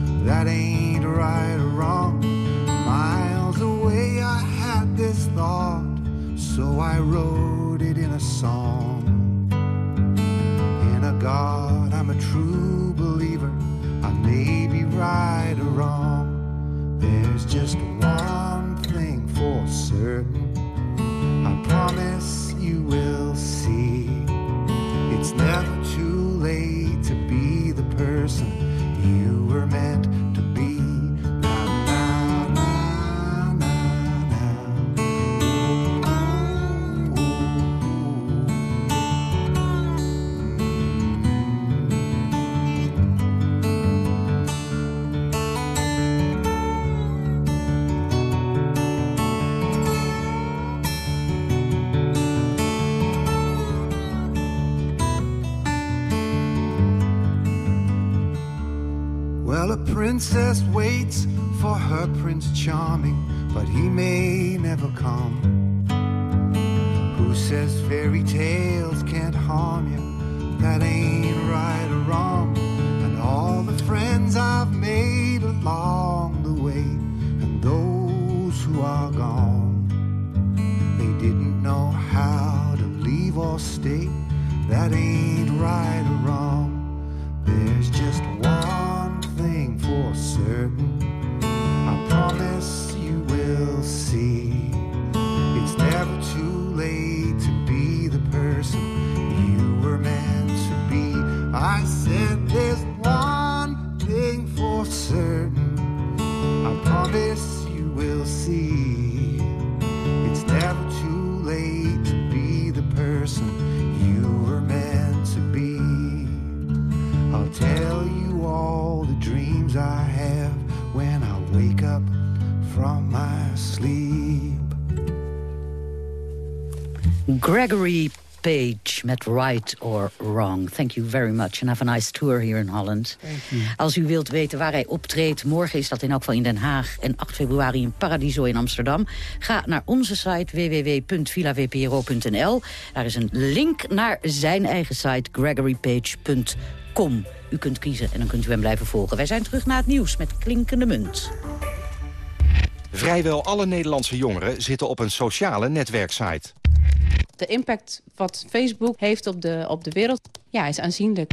Princess waits for her Prince Charming, but he may never come. Who says fairy tales can't harm you? Gregory Page met Right or Wrong. Thank you very much and have a nice tour here in Holland. Als u wilt weten waar hij optreedt, morgen is dat in elk geval in Den Haag... en 8 februari in Paradiso in Amsterdam. Ga naar onze site www.villavpro.nl. Daar is een link naar zijn eigen site gregorypage.com. U kunt kiezen en dan kunt u hem blijven volgen. Wij zijn terug naar het nieuws met Klinkende Munt. Vrijwel alle Nederlandse jongeren zitten op een sociale netwerksite. De impact wat Facebook heeft op de, op de wereld ja, is aanzienlijk.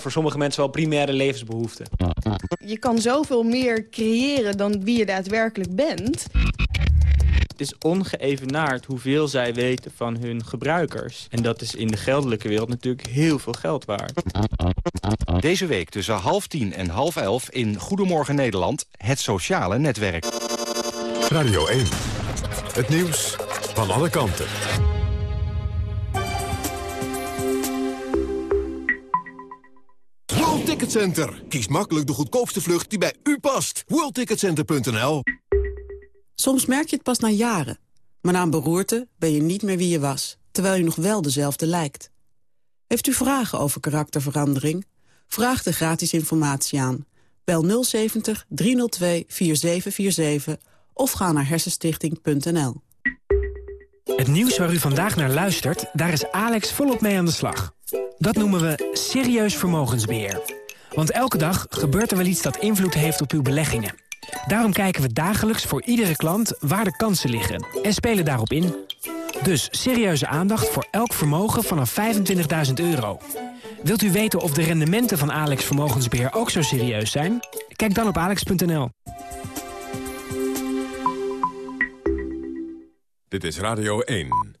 Voor sommige mensen wel primaire levensbehoeften. Je kan zoveel meer creëren dan wie je daadwerkelijk bent. Het is ongeëvenaard hoeveel zij weten van hun gebruikers. En dat is in de geldelijke wereld natuurlijk heel veel geld waard. Deze week tussen half tien en half elf in Goedemorgen Nederland... het sociale netwerk. Radio 1. Het nieuws van alle kanten. Ticket Center. Kies makkelijk de goedkoopste vlucht die bij u past. WorldTicketCenter.nl Soms merk je het pas na jaren. Maar na een beroerte ben je niet meer wie je was, terwijl je nog wel dezelfde lijkt. Heeft u vragen over karakterverandering? Vraag de gratis informatie aan. Bel 070 302 4747 of ga naar hersenstichting.nl. Het nieuws waar u vandaag naar luistert, daar is Alex volop mee aan de slag. Dat noemen we serieus vermogensbeheer. Want elke dag gebeurt er wel iets dat invloed heeft op uw beleggingen. Daarom kijken we dagelijks voor iedere klant waar de kansen liggen en spelen daarop in. Dus serieuze aandacht voor elk vermogen vanaf 25.000 euro. Wilt u weten of de rendementen van Alex Vermogensbeheer ook zo serieus zijn? Kijk dan op alex.nl. Dit is Radio 1.